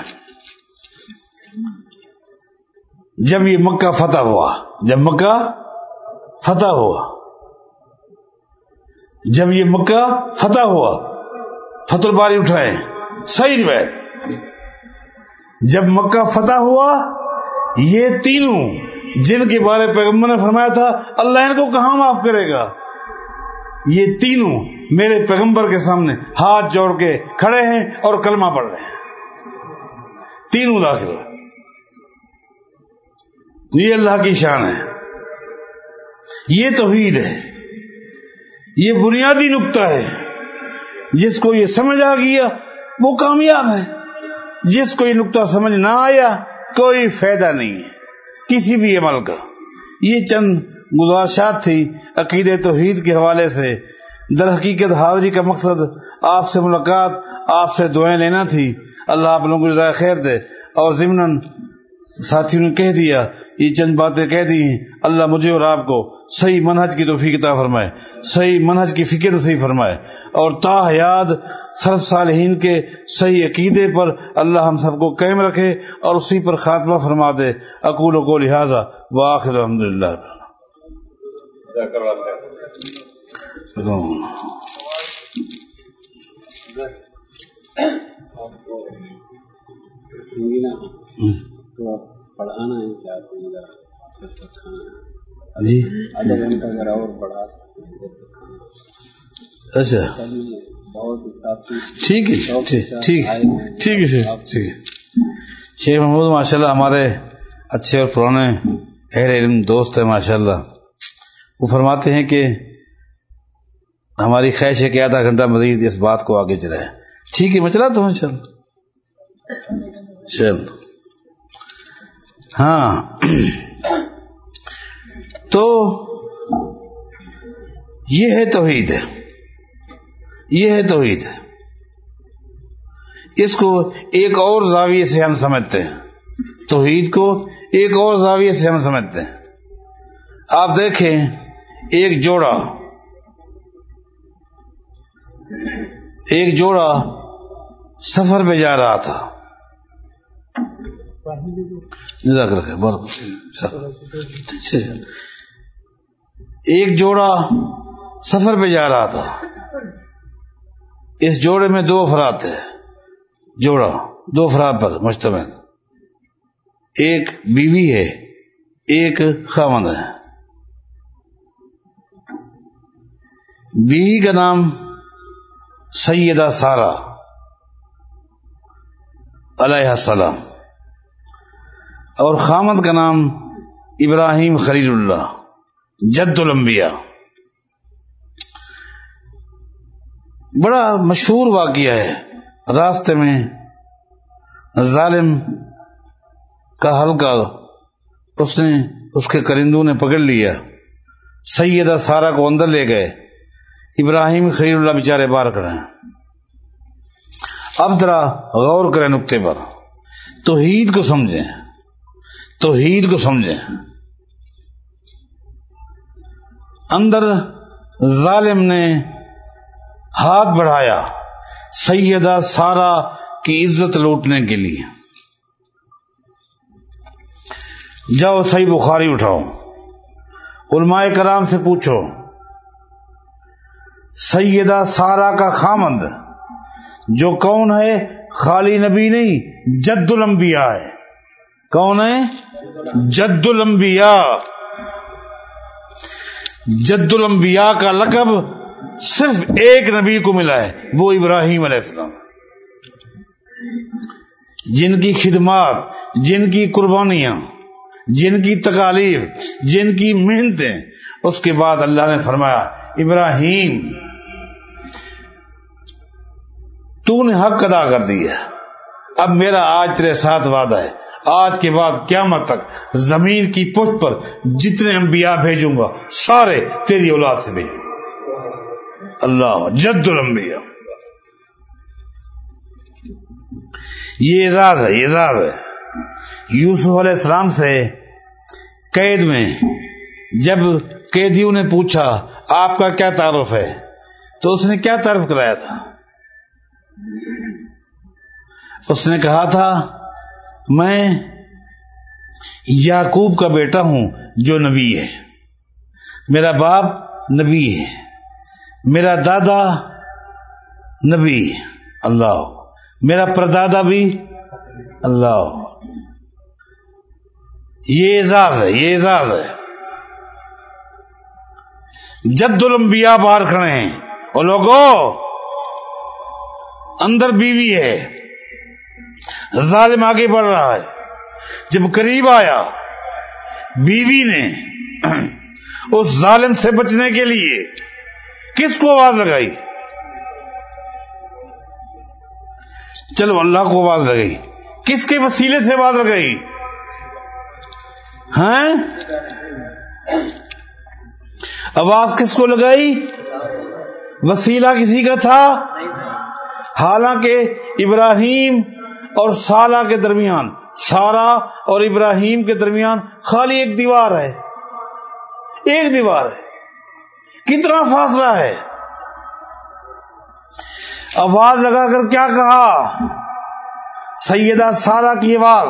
جب یہ مکہ فتح ہوا، جب مکہ فتح ہوا، جب یہ مکہ فتح ہوا، فتح الباری اٹھائے۔ صحیح روایت۔ جب مکہ فتح ہوا یہ تینوں جن کے بارے پیغمبر نے فرمایا تھا، اللہ ان کو کہاں معاف کرے گا؟ یہ تینوں میرے پیغمبر کے سامنے ہاتھ جوڑ کے کھڑے ہیں اور کلمہ پڑھ رہے ہیں۔ تینوں داخل یہ اللہ کی شان ہے۔ یہ توحید ہے۔ یہ بنیادی نقطہ ہے۔ جس کو یہ سمجھ آ گیا، وہ کامیاب ہے۔ جس کو یہ نقطہ سمجھ نہ آیا کوئی فائدہ نہیں ہے۔ کسی بھی عمل کا۔ یہ چند گزارشات تھی عقید توحید کے حوالے سے۔ در حقیقت حاضری کا مقصد آپ سے ملاقات، آپ سے دعائیں لینا تھی۔ اللہ آپ لوگوں کو خیر دے اور ضمن ساتھیوں نے کہہ دیا یہ چند باتیں کہہ دی ہیں۔ اللہ مجھے اور آپ کو صحیح منہج کی توفیق عطا فرمائے صحیح منہج کی فکر صحیح فرمائے۔ اور تا حیات صرف صالحین کے صحیح عقیدے پر اللہ ہم سب کو قائم رکھے اور اسی پر خاتمہ فرما دے۔ اقول کو لہٰذا واخر الحمد للہ پڑھانا ہے چاہتے جی۔ آدھا گھنٹہ اگر اور پڑھا اچھا۔ ٹھیک ہے ٹھیک ٹھیک ہے ٹھیک ہے شیخ محمود ماشاء اللہ ہمارے اچھے اور پرانے اہل علم دوست ہیں ماشاء اللہ وہ فرماتے ہیں کہ ہماری خواہش ہے کہ آدھا گھنٹہ مزید اس بات کو آگے چلائے ٹھیک ہے میں چلاتا ہوں چل چل۔ ہاں۔ تو یہ ہے توحید۔ یہ ہے توحید۔ اس کو ایک اور زاویے سے ہم سمجھتے ہیں۔ توحید کو ایک اور زاویے سے ہم سمجھتے ہیں۔ آپ دیکھیں ایک جوڑا۔ ایک جوڑا سفر پہ جا رہا تھا۔ ایک جوڑا سفر پہ جا رہا تھا۔ اس جوڑے میں دو افراد تھے۔ جوڑا، دو افراد پر مشتمل۔ ایک بیوی ہے، ایک خامد ہے۔ بیوی کا نام سیدہ سارا علیہ السلام۔ اور خامد کا نام ابراہیم خلیل اللہ، جد الانبیاء۔ بڑا مشہور واقعہ ہے، راستے میں ظالم کا حلقہ اس نے، اس کے کرندوں نے پکڑ لیا۔ سیدہ سارا کو اندر لے گئے۔ ابراہیم خلیل اللہ بیچارے باہر کھڑے ہیں۔ اب ذرا غور کریں نقطے پر۔ توحید کو سمجھیں۔ توحید کو سمجھیں۔ اندر ظالم نے ہاتھ بڑھایا سیدہ سارا کی عزت لوٹنے کے لیے۔ جاؤ صحیح بخاری اٹھاؤ۔ علماء کرام سے پوچھو۔ سیدہ سارا کا خامند، جو کون ہے؟ خالی نبی نہیں، جد الانبیاء ہے۔ کون ہے جد الانبیاء. جد الانبیاء کا لقب صرف ایک نبی کو ملا ہے، وہ ابراہیم علیہ السلام۔ جن کی خدمات، جن کی قربانیاں، جن کی تکالیف، جن کی محنتیں۔ اس کے بعد اللہ نے فرمایا، ابراہیم، تو نے حق ادا کر دیا اب میرا آج تیرے ساتھ وعدہ ہے۔ آج کے بعد قیامت تک زمین کی پشت پر جتنے انبیاء بھیجوں گا، سارے تیری اولاد سے بھیجوں گا۔ اللہ جد الانبیاء۔ یہ اعزاز ہے، یہ اعزاز ہے۔ یوسف علیہ السلام سے قید میں جب قیدیوں نے پوچھا، آپ کا کیا تعارف ہے؟ تو اس نے کیا تعارف کرایا تھا؟ اس نے کہا تھا میں یعقوب کا بیٹا ہوں جو نبی ہے۔ میرا باپ نبی ہے۔ میرا دادا نبی اللہ۔ میرا پردادا بھی اللہ۔ یہ اعزاز ہے، یہ اعزاز ہے۔ جد الانبیاء باہر کھڑے ہیں اور لوگوں اندر بیوی ہے۔ ظالم آگے بڑھ رہا ہے۔ جب قریب آیا، بیوی نے اس ظالم سے بچنے کے لیے کس کو آواز لگائی؟ چلو اللہ کو آواز لگائی۔ کس کے وسیلے سے آواز لگائی؟ ہیں آواز کس کو لگائی؟ وسیلہ کسی کا تھا؟ حالانکہ ابراہیم اور سالہ کے درمیان سارا اور ابراہیم کے درمیان خالی ایک دیوار ہے۔ ایک دیوار ہے۔ کتنا فاصلہ ہے؟ آواز لگا کر کیا کہا؟ سیدہ سارا کی آواز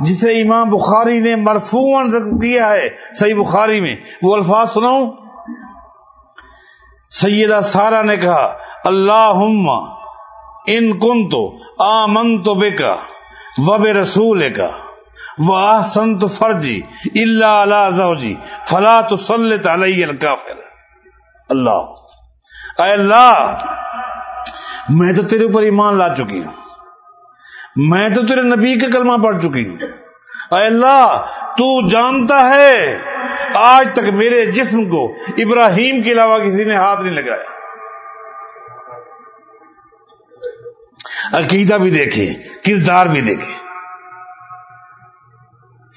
جسے امام بخاری نے مرفون دیا ہے، صحیح بخاری میں۔ وہ الفاظ سناؤں؟ سیدہ سارا نے کہا اللہ ان کن تو آمن تو بے کا وب رسول کا وہ سنت فرجی اللہ اللہ زوجی فلا تو سلط علیہ الکافر۔ اللہ۔ اے اللہ، میں تو تیرے اوپر ایمان لا چکی ہوں۔ میں تو تیرے نبی کے کلمہ پڑھ چکی ہوں۔ اے اللہ، تو جانتا ہے، آج تک میرے جسم کو ابراہیم کے علاوہ کسی نے ہاتھ نہیں لگایا۔ عقیدہ بھی دیکھے کردار بھی دیکھے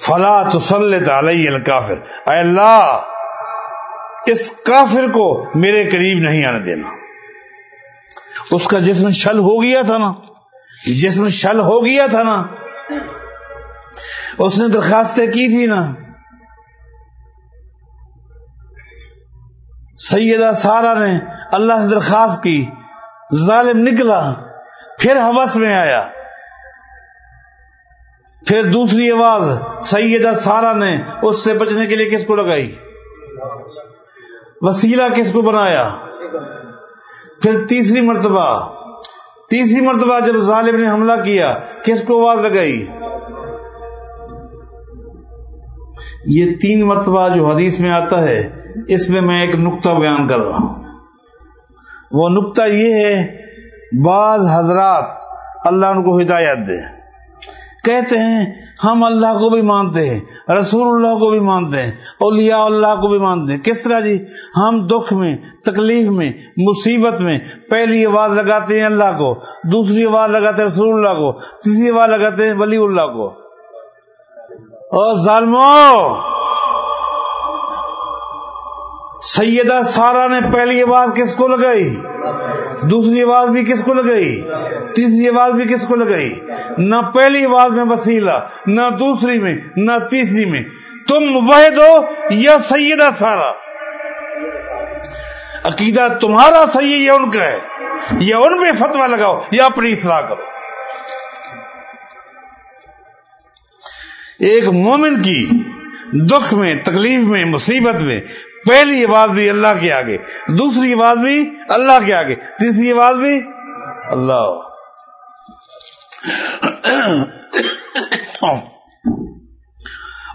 فلا تسلط علیہ الکافر اے اللہ، اس کافر کو میرے قریب نہیں آنے دینا۔ اس کا جسم شل ہو گیا تھا نا۔ جسم شل ہو گیا تھا نا۔ اس نے درخواستیں کی تھی نا۔ سیدہ سارا نے اللہ سے درخواست کی۔ ظالم نکلا۔ پھر حوث میں آیا۔ پھر دوسری آواز، سیدہ سارا نے اس سے بچنے کے لیے کس کو لگائی؟ وسیلہ کس کو بنایا؟ پھر تیسری مرتبہ تیسری مرتبہ جب ظالم نے حملہ کیا، کس کو آواز لگائی؟ یہ تین مرتبہ جو حدیث میں آتا ہے، اس میں میں ایک نقطہ بیان کر رہا ہوں۔ وہ نقطہ یہ ہے بعض حضرات اللہ ان کو ہدایت دے۔ کہتے ہیں، ہم اللہ کو بھی مانتے ہیں، رسول اللہ کو بھی مانتے ہیں، اولیاء اللہ کو بھی مانتے ہیں۔ کس طرح جی؟ ہم دکھ میں، تکلیف میں، مصیبت میں پہلی آواز لگاتے ہیں اللہ کو، دوسری آواز لگاتے ہیں رسول اللہ کو، تیسری آواز لگاتے ہیں ولی اللہ کو۔ اور ظالمو! سیدہ سارا نے پہلی آواز کس کو لگائی؟ دوسری آواز بھی کس کو لگائی؟ تیسری آواز بھی کس کو لگائی؟ نہ پہلی آواز میں وسیلہ، نہ دوسری میں، نہ تیسری میں۔ تم وہ دو یا سیدہ سارا؟ عقیدہ تمہارا صحیح یا ان کا ہے؟ یا ان پہ فتوا لگاؤ یا اپنی اصلاح کرو۔ ایک مومن کی دکھ میں، تکلیف میں، مصیبت میں پہلی آواز بھی اللہ کے آگے، دوسری آواز بھی اللہ کے آگے، تیسری آواز بھی اللہ۔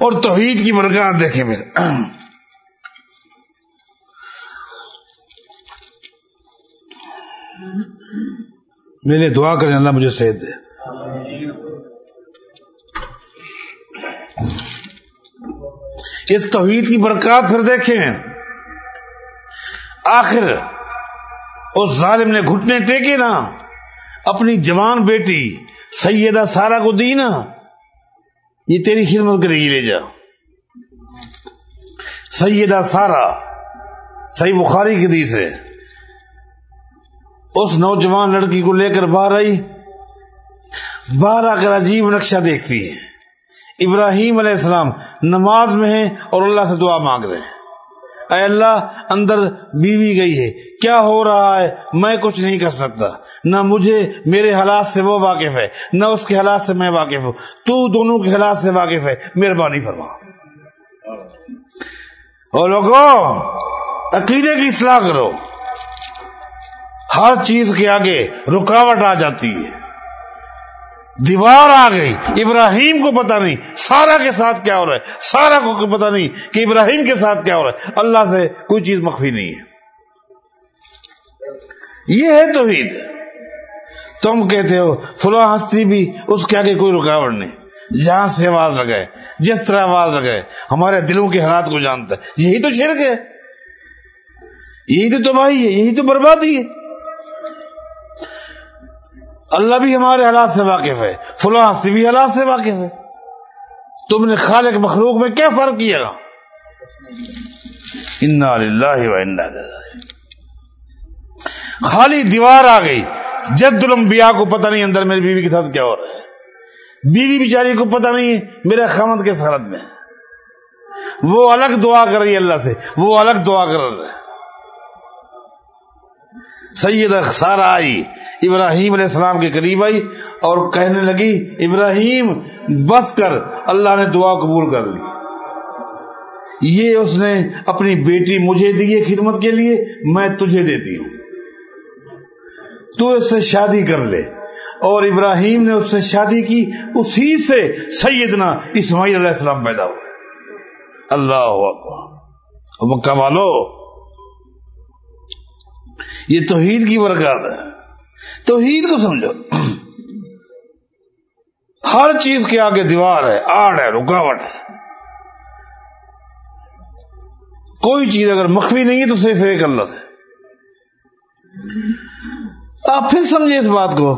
اور توحید کی برکات دیکھیں میرے میرے دعا کریں اللہ مجھے صحت دے۔ اس توحید کی برکات پھر دیکھیں۔ آخر، اس ظالم نے گھٹنے ٹیکے نا اپنی جوان بیٹی، سیدہ سارا کو دی نا یہ تیری خدمت کرے گی لے جا۔ سیدہ سارا صحیح بخاری کی دی سے اس نوجوان لڑکی کو لے کر باہر آئی۔ باہر آ کر عجیب نقشہ دیکھتی ہے۔ ابراہیم علیہ السلام نماز میں ہیں اور اللہ سے دعا مانگ رہے ہیں۔ اے اللہ، اندر بیوی گئی ہے۔ کیا ہو رہا ہے؟ میں کچھ نہیں کر سکتا۔ نہ مجھے میرے حالات سے وہ واقف ہے، نہ اس کے حالات سے میں واقف ہوں۔ تو دونوں کے حالات سے واقف ہے۔ مہربانی فرما اور لوگوں، عقیدے کی اصلاح کرو۔ ہر چیز کے آگے رکاوٹ آ جاتی ہے۔ دیوار آ گئی۔ ابراہیم کو پتا نہیں سارا کے ساتھ کیا ہو رہا ہے۔ سارا کو پتا نہیں کہ ابراہیم کے ساتھ کیا ہو رہا ہے۔ اللہ سے کوئی چیز مخفی نہیں ہے۔ یہ ہے توحید۔ تم کہتے ہو فلاں ہستی بھی اس کے آگے کوئی رکاوٹ نہیں۔ جہاں سے آواز لگائے، جس طرح آواز لگائے، ہمارے دلوں کے حالات کو جانتا ہے۔ یہی تو شرک ہے۔ یہی تو تباہی ہے، یہی تو بربادی ہے۔ اللہ بھی ہمارے حالات سے واقف ہے، فلاں ہستی بھی حالات سے واقف ہے۔ تم نے خالق مخلوق میں کیا فرق کیا؟ گا خالی دیوار آ گئی۔ جد الانبیاء کو پتہ نہیں اندر میری بیوی کے ساتھ کیا ہو رہا ہے۔ بیوی بیچاری کو پتہ نہیں ہے میرے خامد کے سرحد میں وہ الگ دعا کر رہی ہے اللہ سے۔ وہ الگ دعا کر رہا ہے۔ سید سارا آئی، ابراہیم علیہ السلام کے قریب آئی اور کہنے لگی، ابراہیم، بس کر، اللہ نے دعا قبول کر لی۔ یہ اس نے اپنی بیٹی مجھے دی ہے خدمت کے لیے، میں تجھے دیتی ہوں۔ تو اس سے شادی کر لے۔ اور ابراہیم نے اس سے شادی کی، اسی سے سیدنا اسماعیل علیہ السلام پیدا ہوئے۔ اللہ مکہ والو یہ توحید کی برکات ہے۔ توحید کو سمجھو۔ ہر چیز کے آگے دیوار ہے، آڑ ہے، رکاوٹ ہے۔ کوئی چیز اگر مخفی نہیں ہے تو صرف ایک اللہ سے۔ آپ پھر سمجھے اس بات کو۔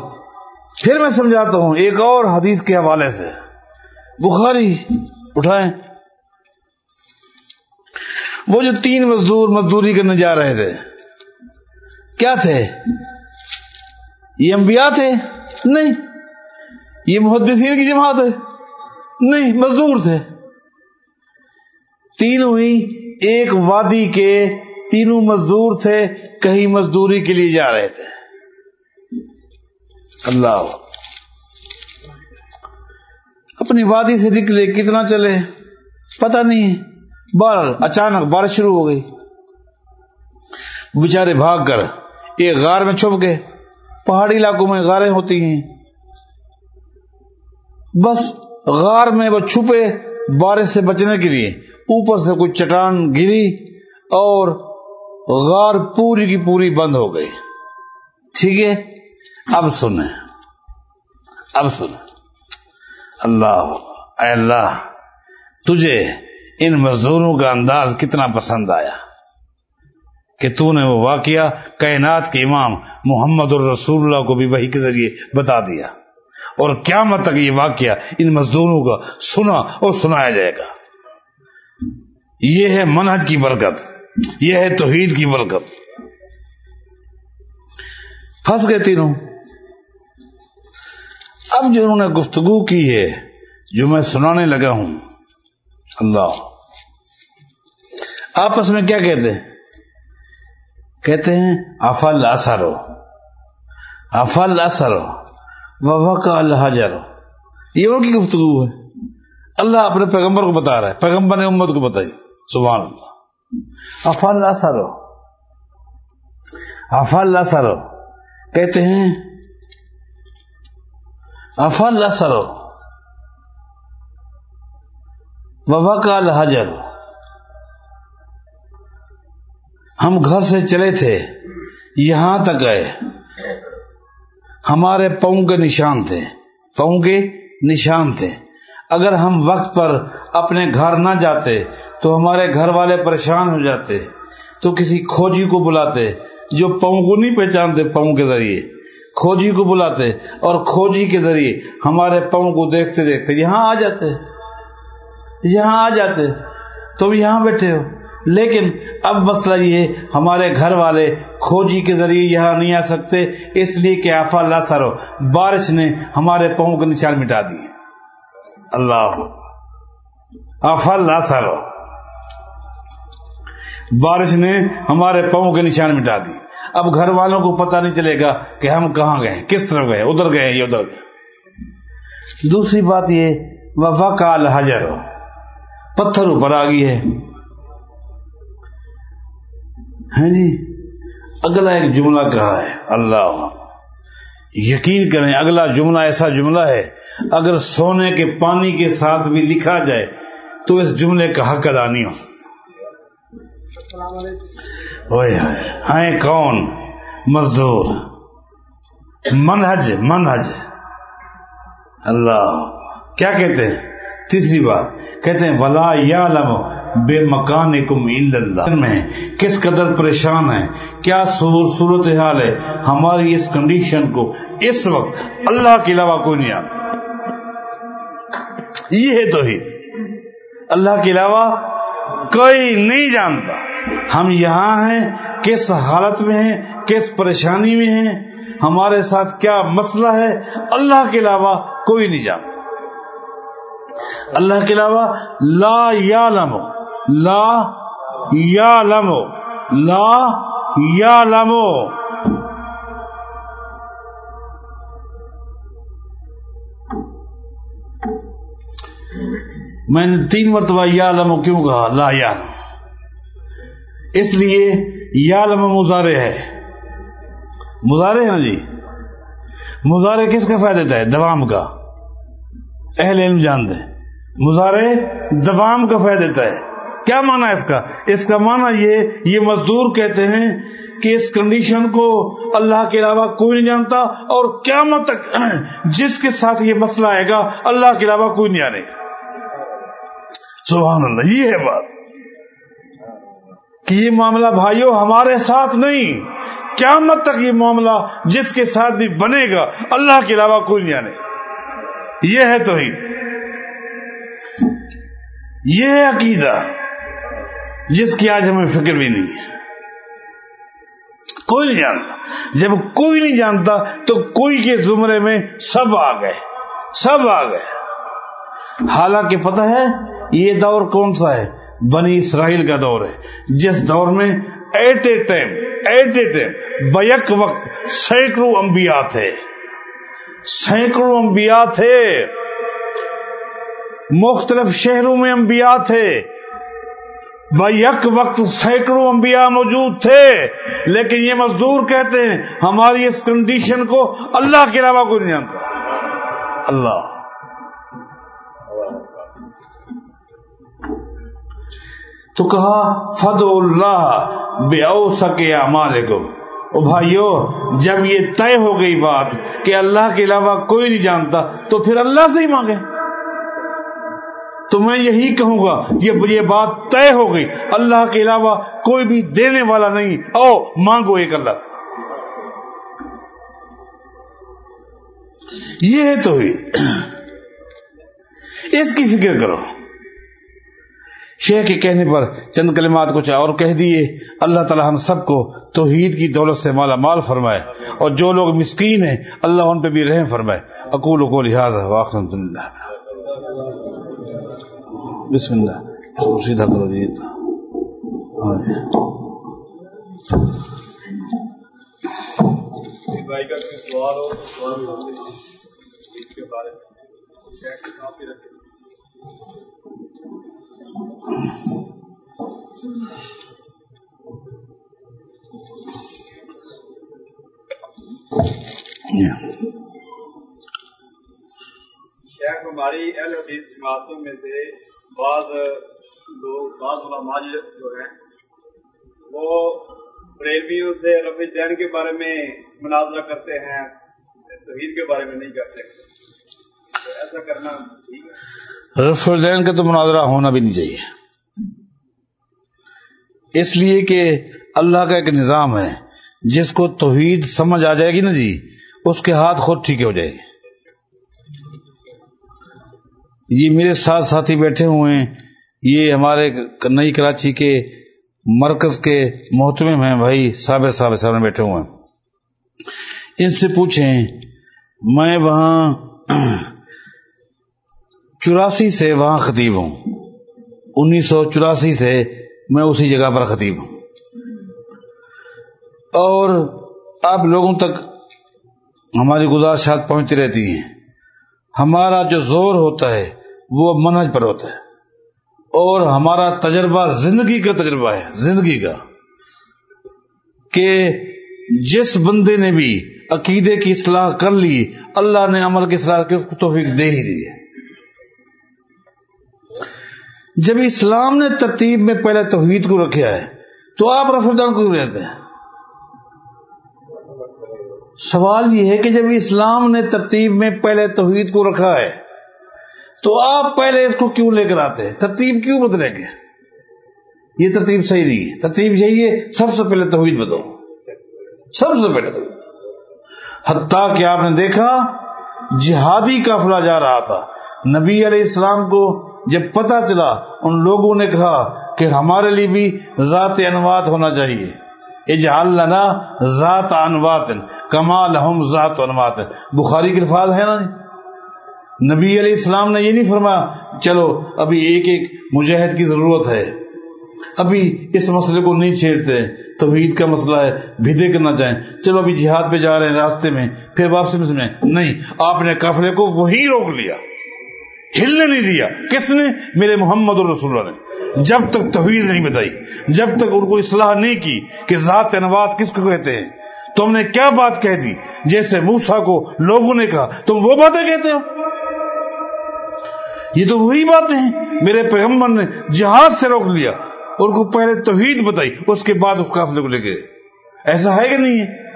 پھر میں سمجھاتا ہوں، ایک اور حدیث کے حوالے سے۔ بخاری، اٹھائیں۔ وہ جو تین مزدور مزدوری کرنے جا رہے تھے۔ کیا تھے؟ یہ انبیاء تھے؟ نہیں۔ یہ محدثین کی جماعت ہے؟ نہیں، مزدور تھے۔ تینوں ہی ایک وادی کے تینوں مزدور تھے، کہیں مزدوری کے لیے جا رہے تھے۔ اللہ۔ اپنی وادی سے نکلے، کتنا چلے؟ پتہ نہیں۔ بار اچانک بارش شروع ہو گئی۔ بیچارے بھاگ کر ایک غار میں چھپ گئے۔ پہاڑی علاقوں میں غاریں ہوتی ہیں۔ بس غار میں وہ چھپے بارش سے بچنے کے لیے۔ اوپر سے کوئی چٹان گری اور غار پوری کی پوری بند ہو گئی۔ ٹھیک ہے؟ اب سنیں۔ اب سنیں۔ اللہ، اے اللہ، تجھے ان مزدوروں کا انداز کتنا پسند آیا۔ کہ تو نے وہ واقعہ کائنات کے امام محمد الرسول اللہ کو بھی وہی کے ذریعے بتا دیا۔ اور قیامت تک یہ واقعہ ان مزدوروں کا سنا اور سنایا جائے گا۔ یہ ہے منہج کی برکت۔ یہ ہے توحید کی برکت۔ پھنس گئے تینوں۔ اب جو انہوں نے گفتگو کی ہے، جو میں سنانے لگا ہوں، اللہ۔ آپس میں کیا کہتے ہیں؟ کہتے ہیں، افل اثرو افل اثرو وبا کا الحجر یہ ان کی گفتگو ہے۔ اللہ اپنے پیغمبر کو بتا رہا ہے۔ پیغمبر نے امت کو بتائی۔ سبحان اللہ افل اثرو افل اثرو کہتے ہیں، افل اثرو وبا کا الحجر ہم گھر سے چلے تھے، یہاں تک گئے۔ ہمارے پاؤں کے نشان تھے، پاؤں کے نشان تھے۔ اگر ہم وقت پر اپنے گھر نہ جاتے تو ہمارے گھر والے پریشان ہو جاتے، تو کسی کھوجی کو بلاتے جو پاؤں کو نہیں پہچانتے پاؤں کے ذریعے۔ کھوجی کو بلاتے اور کھوجی کے ذریعے ہمارے پاؤں کو دیکھتے دیکھتے یہاں آ جاتے۔ یہاں آ جاتے۔ تم یہاں بیٹھے ہو، لیکن اب مسئلہ یہ ہے، ہمارے گھر والے کھوجی کے ذریعے یہاں نہیں آ سکتے، اس لیے کہ آفا اللہ سرو۔ بارش نے ہمارے پاؤں کے نشان مٹا دیے۔ اللہ۔ آفا اللہ سرو۔ بارش نے ہمارے پاؤں کے نشان مٹا دی۔ اب گھر والوں کو پتہ نہیں چلے گا کہ ہم کہاں گئے کس طرف گئے، ادھر گئے یا ادھر گئے۔ دوسری بات یہ وفا کال حجر پتھر اوپر آ گئی ہے۔ ہیں جی۔ اگلا ایک جملہ کہا ہے اللہ۔ یقین کریں اگلا جملہ ایسا جملہ ہے اگر سونے کے پانی کے ساتھ بھی لکھا جائے تو اس جملے کا حق ادا نہیں ہو سکتا۔ ہیں کون؟ مزدور۔ منہج منہج۔ اللہ۔ کیا کہتے ہیں؟ تیسری بات۔ کہتے ہیں ولا یا لم بے مکان میں کس قدر پریشان ہے کیا صورت حال ہے؟ ہماری اس کنڈیشن کو اس وقت اللہ کے علاوہ کوئی نہیں آتا۔ یہ ہے تو ہی اللہ کے علاوہ کوئی نہیں جانتا۔ ہم یہاں ہیں، کس حالت میں ہیں، کس پریشانی میں ہیں، ہمارے ساتھ کیا مسئلہ ہے، اللہ کے علاوہ کوئی نہیں جانتا۔ اللہ کے علاوہ لا یا لمو لا یا لمو لا یا لمو میں نے تین مرتبہ یا لمو کیوں کہا؟ لا یا اس لیے یا لمو مزارے ہے. مزارے ہے نا جی؟ مزارے کس کا فائدہ دیتا ہے؟ دوام کا. اہل علم جان دیں مظاہرے دوام کا فائدہ دیتا ہے. کیا مانا اس کا؟ اس کا مانا یہ یہ مزدور کہتے ہیں کہ اس کنڈیشن کو اللہ کے علاوہ کوئی نہیں جانتا اور قیامت تک جس کے ساتھ یہ مسئلہ آئے گا، اللہ کے علاوہ کوئی نہیں آنے گا۔ سبحان اللہ، یہ ہے بات۔ کہ یہ معاملہ بھائیوں ہمارے ساتھ نہیں، قیامت تک یہ معاملہ جس کے ساتھ بھی بنے گا، اللہ کے علاوہ کوئی نہیں آنے گا۔ یہ ہے توحید۔ یہ ہے عقیدہ۔ جس کی آج ہمیں فکر بھی نہیں ہے۔ کوئی نہیں جانتا۔ جب کوئی نہیں جانتا تو کوئی کے زمرے میں سب آ گئے۔ سب آ گئے۔ حالانکہ پتہ ہے یہ دور کون سا ہے؟ بنی اسرائیل کا دور ہے۔ جس دور میں at a time, at a time back وقت سینکڑوں انبیاء تھے۔ سینکڑوں انبیاء تھے۔ مختلف شہروں میں انبیاء تھے۔ یک وقت سینکڑوں انبیاء موجود تھے، لیکن یہ مزدور کہتے ہیں، ہماری اس کنڈیشن کو اللہ کے علاوہ کوئی نہیں جانتا۔ اللہ۔ تو کہا فد اللہ بے او سکے ہمارے کو بھائیو، جب یہ طے ہو گئی بات کہ اللہ کے علاوہ کوئی نہیں جانتا، تو پھر اللہ سے ہی مانگے۔ تو میں یہی کہوں گا جب یہ بات طے ہو گئی۔ اللہ کے علاوہ کوئی بھی دینے والا نہیں۔ او مانگو ایک اللہ سے۔ یہ ہے توحید۔ اس کی فکر کرو۔ شیخ کے کہنے پر چند کلمات کچھ اور کہہ دیے اللہ تعالی ہم سب کو توحید کی دولت سے مالا مال فرمائے۔ اور جو لوگ مسکین ہیں، اللہ ان پہ بھی رحم فرمائے۔ اقول کو لہٰذا واخرۃ اللہ بسم اللہ۔ اس کو سیدھا کرو جی۔ ہاں جی۔ بھائی کا کوئی سوال ہو تو سوال سامنے اس کے بارے میں شیخ کے ساتھ ہی رکھیں شیخ ہماری اہل حدیث جماعتوں میں سے بعض لوگ، بعض علماء جو ہیں، وہ بریلویوں سے رفیع دین کے بارے میں مناظرہ کرتے ہیں، توحید کے بارے میں نہیں کرتے۔ تو ایسا کرنا ٹھیک ہے۔ رف الدین کا تو مناظرہ ہونا بھی نہیں چاہیے۔ اس لیے کہ اللہ کا ایک نظام ہے، جس کو توحید سمجھ آ جائے گی نا جی اس کے ہاتھ خود ٹھیک ہو جائے گی۔ یہ میرے ساتھ ساتھی بیٹھے ہوئے ہیں۔ یہ ہمارے نئی کراچی کے مرکز کے محتمے میں بھائی صابر صاحب صاحب بیٹھے ہوئے ہیں۔ ان سے پوچھیں، میں وہاں چوراسی سے وہاں خطیب ہوں۔ انیس سو چوراسی سے میں اسی جگہ پر خطیب ہوں۔ اور آپ لوگوں تک ہماری گزارشات پہنچتی رہتی ہیں۔ ہمارا جو زور ہوتا ہے وہ منہج پر ہوتا ہے۔ اور ہمارا تجربہ زندگی کا تجربہ ہے، زندگی کا۔ کہ جس بندے نے بھی عقیدے کی اصلاح کر لی، اللہ نے عمل کی اصلاح کی، اس کو توفیق دے ہی دی ہے۔ جب اسلام نے ترتیب میں پہلے توحید کو رکھا ہے، تو آپ رف الدان کو رہتے ہیں؟ سوال یہ ہے کہ جب اسلام نے ترتیب میں پہلے توحید کو رکھا ہے تو آپ پہلے اس کو کیوں لے کر آتے ہیں؟ ترتیب کیوں بدلیں گے؟ یہ ترتیب صحیح نہیں ہے۔ ترتیب یہی ہے، سب سے پہلے توحید بدو سب سے پہلے۔ حتیٰ کہ آپ نے دیکھا، جہادی قافلہ جا رہا تھا۔ نبی علیہ السلام کو جب پتا چلا، ان لوگوں نے کہا کہ ہمارے لیے بھی ذات انوات ہونا چاہیے۔ اجعل لنا ذات انوات کمال ہم ذات انوات بخاری کے الفاظ ہے نا جی؟ نبی علیہ السلام نے یہ نہیں فرمایا، چلو، ابھی ایک ایک مجاہد کی ضرورت ہے۔ ابھی اس مسئلے کو نہیں چھیڑتے، توحید کا مسئلہ ہے، بھیدے کرنا چاہیں چلو، ابھی جہاد پہ جا رہے ہیں راستے میں، پھر واپسی میں نہیں، آپ نے قافلے کو وہی روک لیا۔ ہلنے نہیں دیا۔ کس نے؟ میرے محمد الرسول اللہ نے۔ جب تک توحید نہیں بتائی، جب تک ان کو اصلاح نہیں کی کہ ذات انوات کس کو کہتے ہیں۔ تم نے کیا بات کہہ دی؟ جیسے موسا کو لوگوں نے کہا تم وہ باتیں کہتے ہو یہ تو وہی باتیں ہیں۔ میرے پیغمبر نے جہاد سے روک لیا ان کو پہلے توحید بتائی، اس کے بعد اس قافلے کو لے گئے۔ ایسا ہے کہ نہیں ہے؟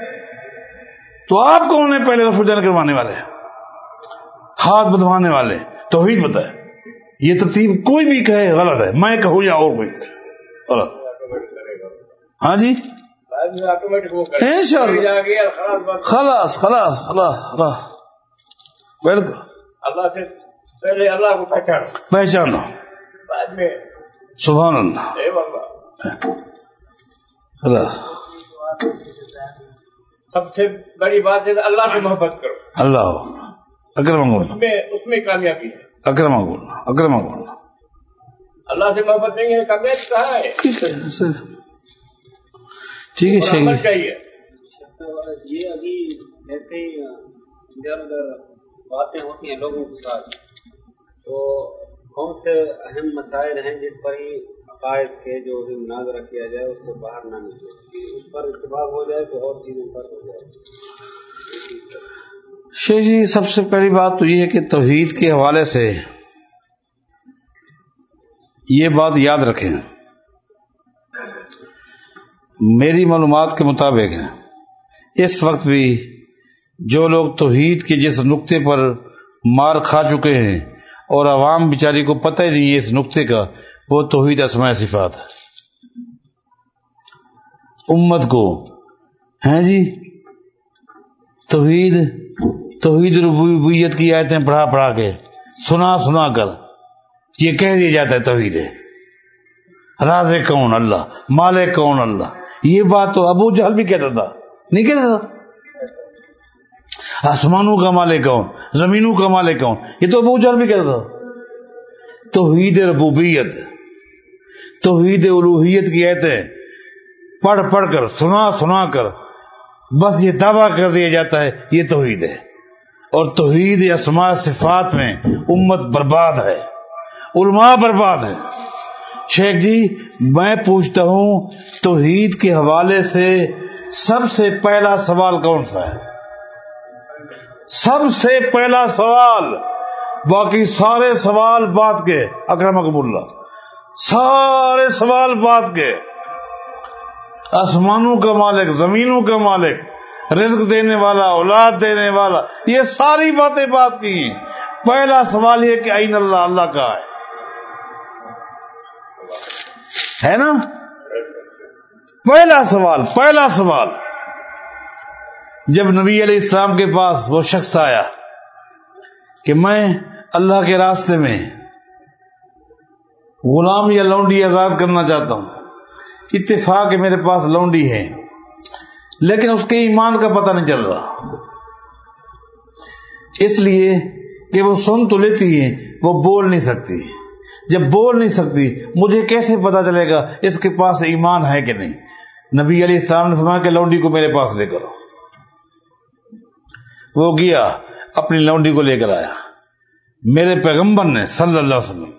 تو آپ کون ہے پہلے رفو جان کروانے والے ہاتھ بدوانے والے توحید بتائے۔ یہ ترتیب کوئی بھی کہے غلط ہے، میں کہوں یا اور کوئی کہے۔ غلط۔ ہاں جی؟ ان شاء اللہ خلاص خلاص خلاص خلاص۔ بیٹھ اللہ سے پہلے اللہ کو پہچان پہچانو بعد میں سبحان اللہ اے اللہ خلاص سب سے بڑی بات ہے اللہ سے محبت کرو اللہ اکرم اس میں اس میں کامیابی ہے اکرم اکرم اللہ سے محبت نہیں ہے کامیابی کہاں ہے ٹھیک ہے سر ٹھیک ہے رحمت شہید چاہیے یہ ابھی ایسے ہی ادھر ادھر باتیں ہوتی ہیں لوگوں کے ساتھ تو کون سے اہم مسائل ہیں جس پر ہی عقائد کے جو بھی مناظرہ کیا جائے اس سے باہر نہ نکلے؟ اس پر اتفاق ہو جائے تو اور چیزوں پر ہو جائے۔ شیخ جی سب سے پہلی بات تو یہ ہے کہ توحید کے حوالے سے یہ بات یاد رکھیں۔ میری معلومات کے مطابق اس وقت بھی جو لوگ توحید کے جس نقطے پر مار کھا چکے ہیں اور عوام بیچاری کو پتہ ہی نہیں ہے اس نقطے کا، وہ توحید اسماء صفات امت کو، ہیں جی؟ توحید توحید ربوبیت کی آیتیں پڑھا پڑھا کے، سنا سنا کر، یہ کہہ دیا جاتا ہے توحید راز کون اللہ؟ مالک کون اللہ؟ یہ بات تو ابو جہل بھی کہتا تھا۔ نہیں کہتا تھا؟ آسمانوں کا مالک کون زمینوں کا مالک کون یہ تو ابو جہل بھی کہتا تھا۔ توحید ربوبیت، توحید الوحیت کی آیتیں پڑھ پڑھ کر، سنا سنا کر، بس یہ دعویٰ کر دیا جاتا ہے، یہ توحید ہے۔ اور توحید اسماء صفات میں امت برباد ہے، علماء برباد ہے۔ شیخ جی میں پوچھتا ہوں، توحید کے حوالے سے سب سے پہلا سوال کون سا ہے؟ سب سے پہلا سوال، باقی سارے سوال بات کے اکرم اللہ سارے سوال بات کے۔ آسمانوں کا مالک، زمینوں کا مالک، رزق دینے والا، اولاد دینے والا، یہ ساری باتیں بات کی ہیں۔ پہلا سوال یہ کہ عین اللہ اللہ کا ہے۔ ہے نا؟ پہلا سوال پہلا سوال۔ جب نبی علیہ السلام کے پاس وہ شخص آیا کہ میں اللہ کے راستے میں غلام یا لونڈی آزاد کرنا چاہتا ہوں، اتفاق ہے میرے پاس لونڈی ہے، لیکن اس کے ایمان کا پتہ نہیں چل رہا۔ اس لیے کہ وہ سن تو لیتی ہے، وہ بول نہیں سکتی۔ جب بول نہیں سکتی، مجھے کیسے پتا چلے گا اس کے پاس ایمان ہے کہ نہیں؟ نبی علی السلام نے فرمایا کہ لونڈی کو میرے پاس لے کرو۔ وہ گیا، اپنی لونڈی کو لے کر آیا۔ میرے پیغمبر نے صلی اللہ علیہ وسلم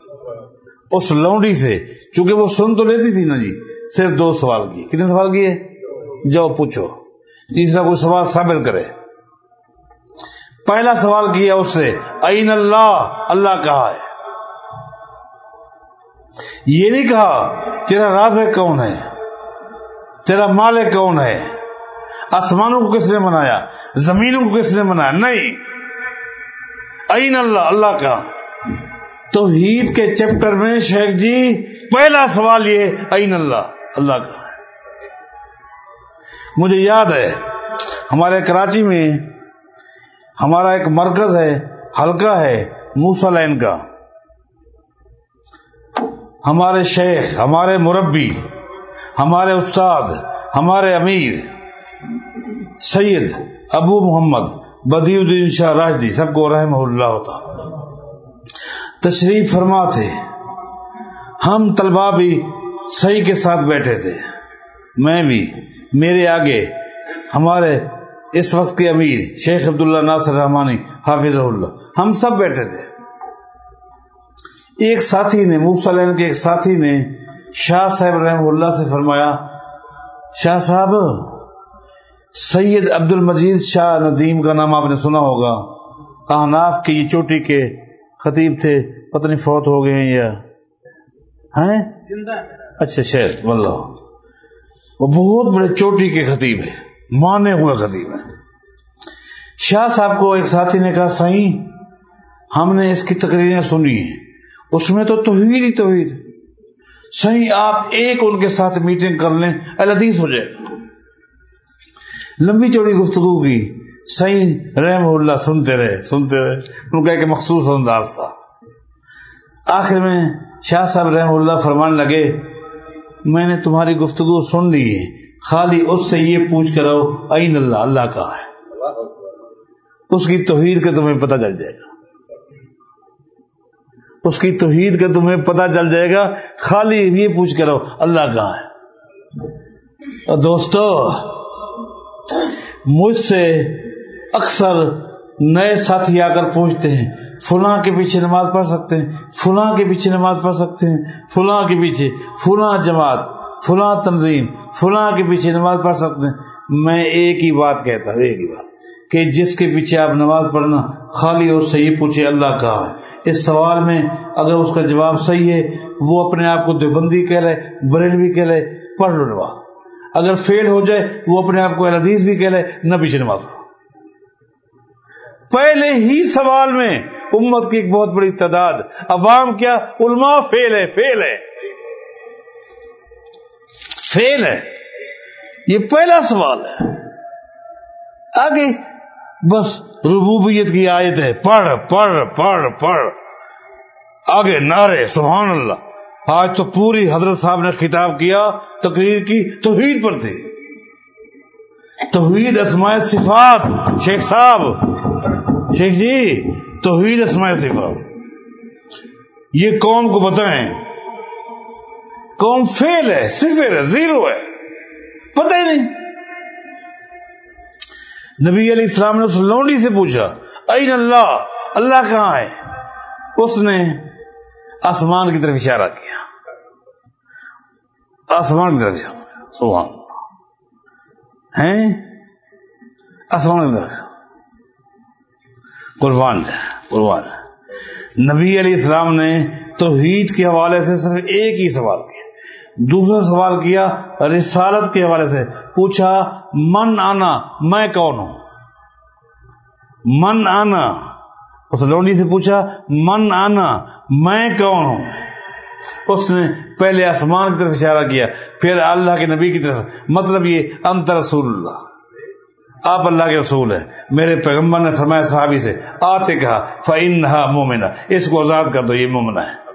اس لونڈی سے، چونکہ وہ سن تو لیتی تھی نا جی صرف دو سوال کیے۔ کتنے سوال کیے؟ جاؤ پوچھو۔ تیسرا کوئی سوال ثابت کرے۔ پہلا سوال کیا اس سے عین اللہ؟ اللہ کہا ہے۔ یہ نہیں کہا، تیرا راز کون ہے؟ تیرا مالک کون ہے؟ آسمانوں کو کس نے منایا زمینوں کو کس نے منایا نہیں۔ عین اللہ؟ اللہ کا۔ توحید کے چیپٹر میں شیخ جی پہلا سوال یہ عین اللہ؟ اللہ کا۔ مجھے یاد ہے، ہمارے کراچی میں ہمارا ایک مرکز ہے ہلکا ہے موسا لائن کا۔ ہمارے شیخ، ہمارے مربی، ہمارے استاد، ہمارے امیر سید ابو محمد بدی الدین شاہ راجدی سب کو رحم اللہ ہوتا۔ تشریف فرما تھے ہم طلبا بھی صحیح کے ساتھ بیٹھے تھے۔ میں بھی، میرے آگے، ہمارے اس وقت کے امیر شیخ عبداللہ ناصر رحمانی حافظ اللہ، ہم سب بیٹھے تھے۔ ایک ساتھی نے موسلین کے ایک ساتھی نے شاہ صاحب رحم اللہ سے فرمایا، شاہ صاحب سید عبد المجید شاہ ندیم کا نام آپ نے سنا ہوگا۔ احناف کے، یہ چوٹی کے خطیب تھے پتنی فوت ہو گئے ہیں یا۔ ہیں؟ اچھا شیر، واللہ۔ وہ بہت بڑے چوٹی کے خطیب ہے مانے ہوئے خطیب ہے شاہ صاحب کو ایک ساتھی نے کہا صحیح ہم نے اس کی تقریریں سنی ہیں۔ اس میں تو توحید ہی توحید۔ صحیح آپ ایک ان کے ساتھ میٹنگ کر لیں، الحدیث ہو جائے۔ لمبی چوڑی گفتگو کی۔ صحیح رحم اللہ سنتے رہے سنتے رہے۔ ان کا ایک مخصوص انداز تھا۔ آخر میں شاہ صاحب رحم اللہ فرمان لگے، میں نے تمہاری گفتگو سن لی ہے۔ خالی اس سے یہ پوچھ کر آؤ عین اللہ اللہ کا ہے۔ اس کی توحید کا تمہیں پتہ چل جائے گا۔ اس کی توحید کا تمہیں پتہ چل جائے گا۔ خالی یہ پوچھ کر آؤ، اللہ کہاں ہے۔ اور دوستو مجھ سے اکثر نئے ساتھی آ کر پوچھتے ہیں، فلاں کے پیچھے نماز پڑھ سکتے ہیں، فلاں کے پیچھے نماز پڑھ سکتے ہیں، فلاں کے پیچھے فلاں جماعت، فلاں تنظیم، فلاں کے پیچھے نماز پڑھ سکتے ہیں۔ میں ایک ہی بات کہتا ہوں، ایک ہی بات، کہ جس کے پیچھے آپ نماز پڑھنا خالی اور صحیح پوچھے اللہ کہا ہے۔ اس سوال میں اگر اس کا جواب صحیح ہے، وہ اپنے آپ کو دیوبندی کہہ رہے بریلوی کہہ رہے پڑھ لو نماز۔ اگر فیل ہو جائے، وہ اپنے آپ کو الحدیث بھی کہہ لے، نہ پیچھے نماز پہلے ہی سوال میں امت کی ایک بہت بڑی تعداد، عوام کیا؟ علماء فیل ہے فیل ہے۔ فیل ہے۔ یہ پہلا سوال ہے۔ آگے، بس ربوبیت کی آیت ہے۔ پڑھ پڑھ پڑھ پڑھ۔ آگے نعرے، سبحان اللہ۔ آج تو پوری حضرت صاحب نے خطاب کیا، تقریر کی، توحید پر تھے۔ توحید اسماء صفات، شیخ صاحب۔ شیخ جی توحید اسماء صفات۔ یہ قوم کو بتائیں، قوم فیل ہے، صفر ہے، زیرو ہے۔ پتہ ہی نہیں۔ نبی علیہ السلام نے اس لونڈی سے پوچھا این اللہ؟ اللہ کہاں ہے؟ اس نے آسمان کی طرف اشارہ کیا۔ آسمان کی طرف اشارہ۔ سبحان اللہ۔ ہیں؟ آسمان کی طرف قربان جائے قربان نبی علیہ السلام نے توحید کے حوالے سے صرف ایک ہی سوال کیا۔ دوسرا سوال کیا، رسالت کے حوالے سے۔ پوچھا، من آنا میں کون ہوں؟ من آنا اس لونڈی سے پوچھا، من آنا میں کون ہوں؟ اس نے پہلے آسمان کی طرف اشارہ کیا، پھر اللہ کے نبی کی طرف۔ مطلب یہ، انت رسول اللہ آپ اللہ کے رسول ہیں۔ میرے پیغمبر نے فرمایا صحابی سے، آتے کہا فعن مومنا اس کو آزاد کر دو، یہ مومنا ہے۔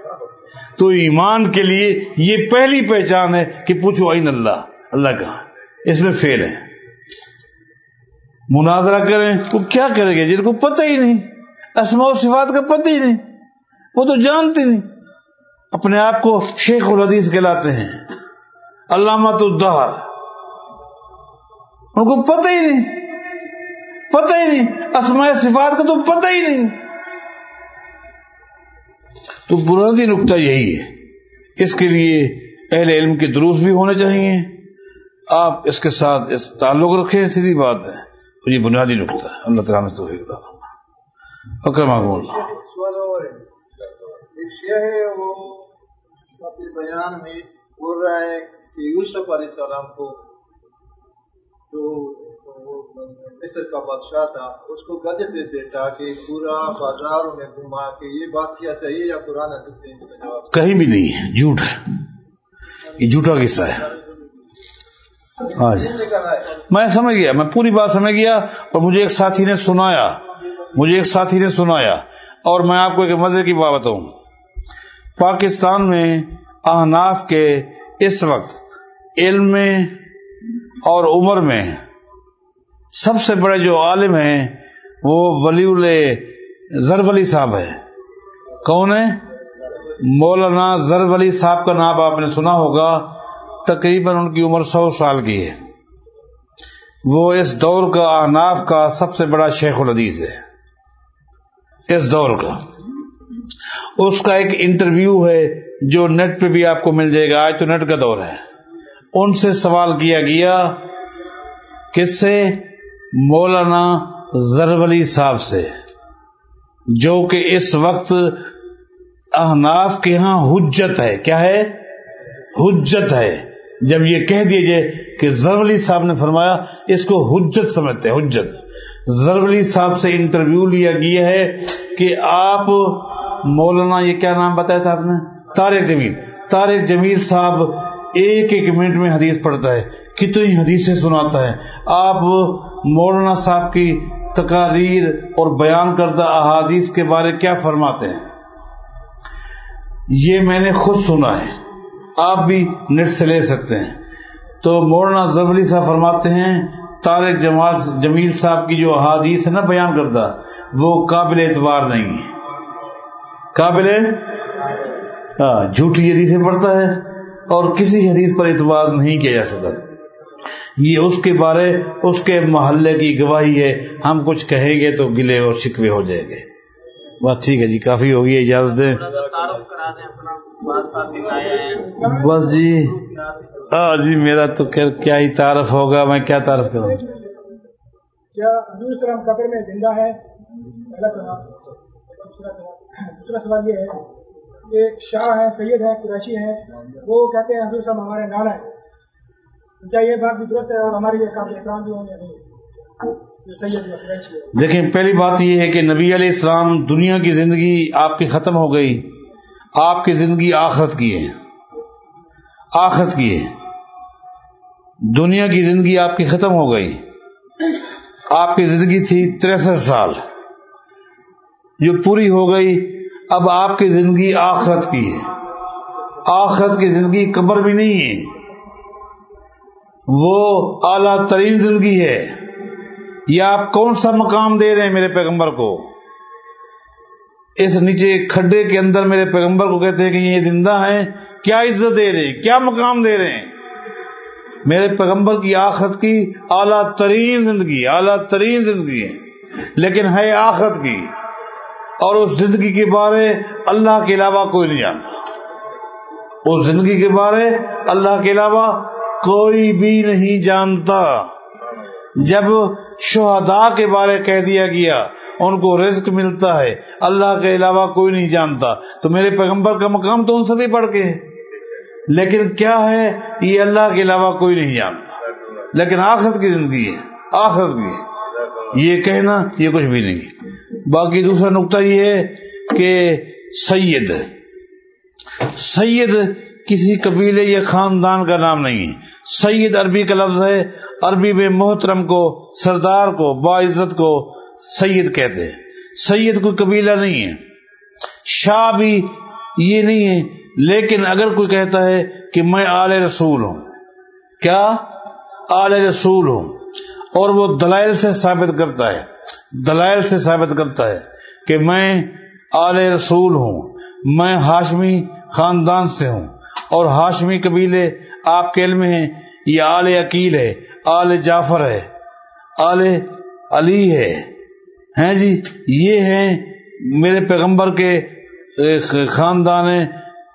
تو ایمان کے لیے یہ پہلی پہچان ہے کہ پوچھو عین اللہ اللہ کہاں اس میں فیل ہے۔ مناظرہ کریں، وہ کیا کرے گا؟ جن کو پتہ ہی نہیں۔ اسماء و صفات کا پتہ ہی نہیں۔ وہ تو جانتے نہیں۔ اپنے آپ کو شیخ الحدیث کہلاتے ہیں۔ علامت الدہر۔ ان کو پتہ ہی نہیں۔ پتہ ہی نہیں۔ اسماء صفات کا تو پتہ ہی نہیں۔ تو بنیادی نقطہ یہی ہے۔ اس کے لیے اہل علم کے دروس بھی ہونے چاہیے۔ آپ اس کے ساتھ اس تعلق رکھیں، سیدھی بات ہے۔ یہ بنیادی نقطہ ہے۔ اللہ تعالیٰ نے تو اکرم اللہ۔ ایک شیعہ ہے وہ اپنے بیان میں بول رہا ہے کہ یوسف علیہ السلام کو جو مصر کا بادشاہ تھا، اس کو گدے دے دیتا کہ پورا بازاروں میں گھما کے یہ بات کیا صحیح یا قرآن حدیث نے اس کا جواب کہیں بھی نہیں ہے جھوٹ ہے۔ یہ جھوٹا قصہ ہے۔ ہاں ہے میں سمجھ گیا، میں پوری بات سمجھ گیا اور مجھے ایک ساتھی نے سنایا۔ مجھے ایک ساتھی نے سنایا اور میں آپ کو ایک مزے کی بات بتاؤں۔ پاکستان میں احناف کے اس وقت علم میں اور عمر میں سب سے بڑے جو عالم ہیں، وہ ولی زر ولی صاحب ہے کون ہے مولانا زر ولی صاحب کا نام آپ نے سنا ہوگا، تقریباً ان کی عمر سو سال کی ہے۔ وہ اس دور کا احناف کا سب سے بڑا شیخ الحدیث ہے۔ اس دور کا۔ اس کا ایک انٹرویو ہے جو نیٹ پہ بھی آپ کو مل جائے گا۔ آج تو نیٹ کا دور ہے۔ ان سے سوال کیا گیا کس سے؟ مولانا زرولی صاحب سے، جو کہ اس وقت احناف کے ہاں حجت ہے۔ کیا ہے؟ حجت ہے۔ جب یہ کہہ دیجیے کہ زرولی صاحب نے فرمایا، اس کو حجت سمجھتے ہیں، حجت۔ زرولی صاحب سے انٹرویو لیا گیا ہے کہ آپ مولانا یہ کیا نام بتایا تھا آپ نے؟ طارق جمیل. طارق جمیل صاحب ایک ایک منٹ میں حدیث پڑھتا ہے، کتنی حدیثیں سناتا ہے۔ آپ مولانا صاحب کی تقاریر اور بیان کردہ احادیث کے بارے کیا فرماتے ہیں؟ یہ میں نے خود سنا ہے، آپ بھی نیٹ سے لے سکتے ہیں۔ تو مولانا زبلی صاحب فرماتے ہیں، طارق جمال جمیل صاحب کی جو احادیث ہے نا بیان کردہ، وہ قابل اعتبار نہیں ہے۔ قابل ہاں جھوٹی حدیثیں پڑھتا ہے اور کسی حدیث پر اعتبار نہیں کیا جا سکتا۔ یہ اس کے بارے، اس کے محلے کی گواہی ہے۔ ہم کچھ کہیں گے تو گلے اور شکوے ہو جائیں گے۔ بس ٹھیک ہے جی کافی ہوگی اجازت دیں۔ بس جی۔ ہاں جی میرا تو کیا ہی تعارف ہوگا، میں کیا تعارف کروں؟ کیا قبر میں زندہ ہے؟ پہلا سوال دوسرا سوال دوسرا سوال یہ ہے کہ شاہ ہیں، سید ہیں، قریشی ہیں، وہ کہتے ہیں، حضور السلام ہمارے نانا ہے کیا یہ بات بھی درست ہے؟ اور ہمارے لیے قابل احترام بھی ہے یا نہیں؟ دیکھیں، پہلی بات یہ ہے کہ نبی علیہ السلام دنیا کی زندگی آپ کی ختم ہو گئی، آپ کی زندگی آخرت کی ہے۔ آخرت کی ہے۔ دنیا کی زندگی آپ کی ختم ہو گئی۔ آپ کی زندگی تھی تریسٹھ سال۔ جو پوری ہو گئی، اب آپ کی زندگی آخرت کی ہے۔ آخرت کی زندگی قبر بھی نہیں ہے۔ وہ اعلی ترین زندگی ہے۔ یہ آپ کون سا مقام دے رہے ہیں میرے پیغمبر کو؟ اس نیچے کھڈے کے اندر میرے پیغمبر کو کہتے ہیں کہ یہ زندہ ہیں۔ کیا عزت دے رہے ہیں؟ کیا مقام دے رہے ہیں؟ میرے پیغمبر کی آخرت کی اعلیٰ ترین زندگی اعلیٰ ترین زندگی ہے۔ لیکن ہے آخرت کی۔ اور اس زندگی کے بارے اللہ کے علاوہ کوئی نہیں جانتا۔ اس زندگی کے بارے اللہ کے علاوہ کوئی بھی نہیں جانتا۔ جب شہداء کے بارے کہہ دیا گیا، ان کو رزق ملتا ہے، اللہ کے علاوہ کوئی نہیں جانتا۔ تو میرے پیغمبر کا مقام تو ان سے بھی بڑھ کے لیکن کیا ہے، یہ اللہ کے علاوہ کوئی نہیں جانتا۔ لیکن آخرت کی زندگی ہے، آخرت کی یہ کہنا یہ کچھ بھی نہیں باقی دوسرا نقطہ یہ ہے کہ سید سید کسی قبیلے یا خاندان کا نام نہیں ہے۔ سید عربی کا لفظ ہے، عربی میں محترم کو، سردار کو باعزت کو سید کہتے ہیں۔ سید کوئی قبیلہ نہیں ہے۔ شاہ بھی یہ نہیں ہے، لیکن اگر کوئی کہتا ہے کہ میں آل رسول ہوں، کیا؟ آل رسول ہوں۔ اور وہ دلائل سے ثابت کرتا ہے۔ دلائل سے ثابت کرتا ہے کہ میں آل رسول ہوں، میں ہاشمی خاندان سے ہوں، اور ہاشمی قبیلے آپ کے علم ہیں، یہ آل عقیل ہے، آل جعفر ہے، آل علی ہے۔ ہیں جی؟ یہ ہیں میرے پیغمبر کے خاندان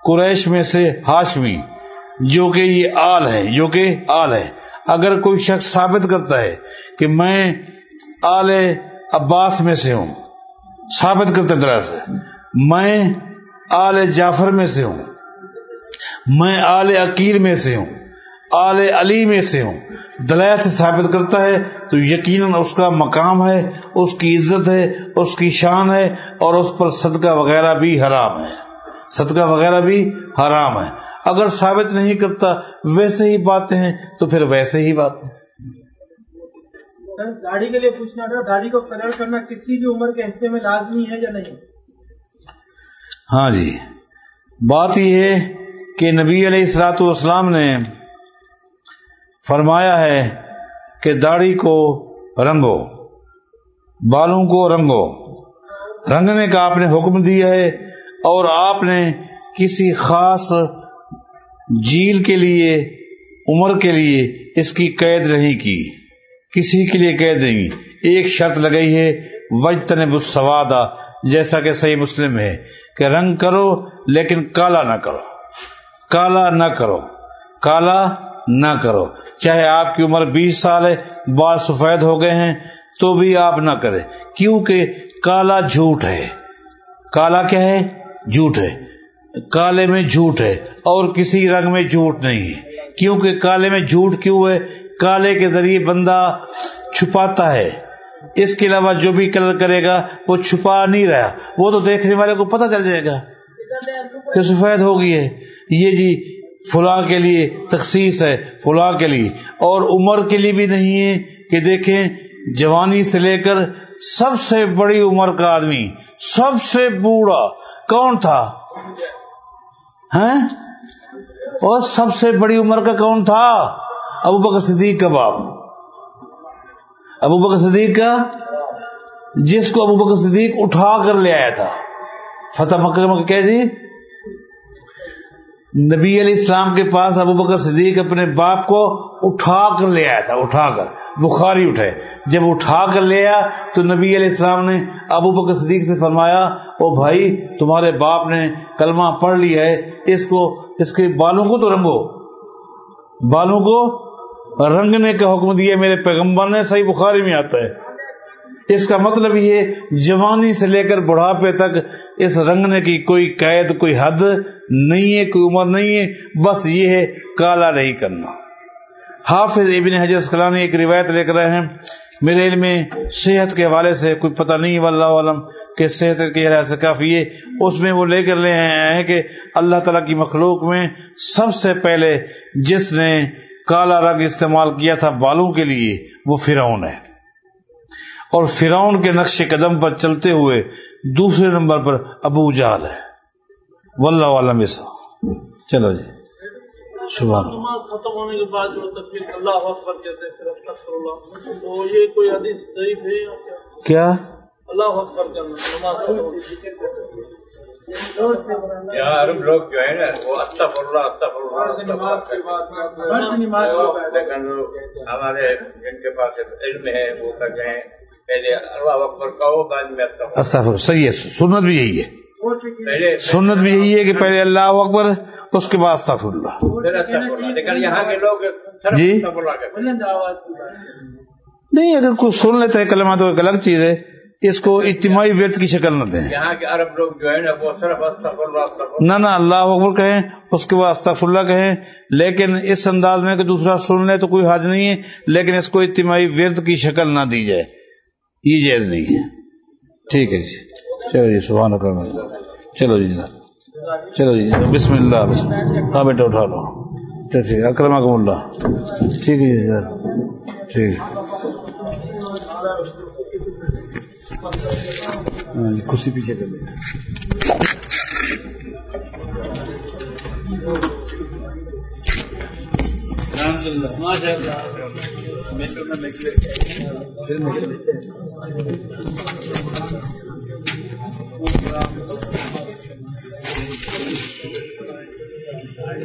قریش میں سے ہاشمی، جو کہ یہ آل ہے جو کہ آل ہے اگر کوئی شخص ثابت کرتا ہے کہ میں آل عباس میں سے ہوں، ثابت کرتے طرح سے میں آل جعفر میں سے ہوں، میں آل عقیر میں سے ہوں، آل علی میں سے ہوں۔ دلائل سے ثابت کرتا ہے تو یقیناً اس کا مقام ہے، اس کی عزت ہے، اس کی شان ہے اور اس پر صدقہ وغیرہ بھی حرام ہے۔ صدقہ وغیرہ بھی حرام ہے۔ اگر ثابت نہیں کرتا، ویسے ہی باتیں ہیں تو پھر ویسے ہی باتیں گاڑی کے لیے پوچھنا تھا، گاڑی کو کلر کرنا کسی بھی عمر کے حصے میں لازمی ہے یا نہیں؟ ہاں جی۔ بات یہ ہے کہ نبی علیہ السلاط والسلام نے فرمایا ہے کہ داڑھی کو رنگو، بالوں کو رنگو۔ رنگنے کا آپ نے حکم دیا ہے اور آپ نے کسی خاص جیل کے لیے، عمر کے لیے اس کی قید نہیں کی۔ کسی کے لیے قید نہیں۔ ایک شرط لگئی ہے وجتن بسوادا جیسا کہ صحیح مسلم ہے کہ رنگ کرو لیکن کالا نہ کرو۔ کالا نہ کرو۔ کالا نہ کرو۔ چاہے آپ کی عمر بیس سال ہے، بال سفید ہو گئے ہیں، تو بھی آپ نہ کرے کیونکہ کالا جھوٹ ہے۔ کالا کیا ہے؟ جھوٹ ہے۔ کالے میں جھوٹ ہے اور کسی رنگ میں جھوٹ نہیں ہے۔ کیونکہ کالے میں جھوٹ کیوں ہے؟ کالے کے ذریعے بندہ چھپاتا ہے۔ اس کے علاوہ جو بھی کلر کرے گا، وہ چھپا نہیں رہا۔ وہ تو دیکھنے والے کو پتہ چل جائے گا کہ سفید ہو گئی ہے۔ یہ جی فلاں کے لیے تخصیص ہے، فلاں کے لیے۔ اور عمر کے لیے بھی نہیں ہے کہ دیکھیں، جوانی سے لے کر سب سے بڑی عمر کا آدمی، سب سے بوڑھا کون تھا؟ ہاں؟ اور سب سے بڑی عمر کا کون تھا؟ ابو بکر صدیق کا باپ۔ ابو بکر صدیق کا جس کو ابو بکر صدیق اٹھا کر لے آیا تھا۔ فتح مکہ مکہ کیا جی۔ نبی علیہ السلام کے پاس ابو بکر صدیق اپنے باپ کو اٹھا کر لے آیا تھا، اٹھا کر۔ بخاری اٹھے۔ جب اٹھا کر لے آیا تو نبی علیہ السلام نے ابو بکر صدیق سے فرمایا، او بھائی، تمہارے باپ نے کلمہ پڑھ لیا ہے، اس کو، اس کے بالوں کو تو رنگو۔ بالوں کو رنگنے کا حکم دیا میرے پیغمبر نے، صحیح بخاری میں آتا ہے۔ اس کا مطلب یہ جوانی سے لے کر بڑھاپے تک اس رنگنے کی کوئی قید، کوئی حد نہیں ہے، کوئی عمر نہیں ہے، بس یہ ہے، کالا نہیں کرنا۔ حافظ ابن حجر اسکلانی ایک روایت لے کر رہے ہیں۔ میرے علم میں صحت کے حوالے سے کوئی پتہ نہیں، واللہ عالم کہ صحت کے حوالے سے کافی ہے۔ اس میں وہ لے کر لے آئے ہیں کہ اللہ تعالیٰ کی مخلوق میں سب سے پہلے جس نے کالا رنگ استعمال کیا تھا بالوں کے لیے وہ فرعون ہے۔ اور فرعون کے نقش قدم پر چلتے ہوئے دوسرے نمبر پر ابو جہل ہے۔ واللہ عالم چلو جی۔ سبحان ختم ہونے کے بعد اللہ اکبر کہتے ہیں پھر استغفر اللہ تو یہ کوئی حدیث ضعیف ہے یا کیا؟ اللہ اکبر کرنا یہاں عرب لوگ جو ہے نا وہ استغفر اللہ استغفر اللہ لیکن ہمارے جن کے پاس علم ہے وہ کہتے ہیں۔ پہلے اللہ اکبر کہو بعد میں استغفر استغفر صحیح ہے سنت بھی یہی ہے۔ پہلے سنت بھی یہی ہے کہ پہلے اللہ اکبر اس کے بعد استغفر اللہ لیکن یہاں کے لوگ صرف جی۔ نہیں اگر کوئی سن لیتا ہے کلمہ تو ایک الگ چیز ہے۔ اس کو اجتماعی ورت کی شکل نہ دیں۔ یہاں کے عرب لوگ جو ہے نا وہ صرف نہ نہ اللہ اکبر کہیں اس کے بعد استغفر اللہ کہیں۔ لیکن اس انداز میں کہ دوسرا سن لے تو کوئی حج نہیں ہے لیکن اس کو اجتماعی ورد کی شکل نہ دی جائے۔ یہ جائز نہیں ہے۔ ٹھیک ہے جی۔ چلو جی سبحان اللہ چلو جی جناب۔ چلو جی بسم اللہ ہاں بیٹا اٹھا لو۔ ٹھیک ٹھیک اکرمکم اللہ۔ ٹھیک ہے جی ٹھیک۔ ہے کسی پیچھے کر اللہ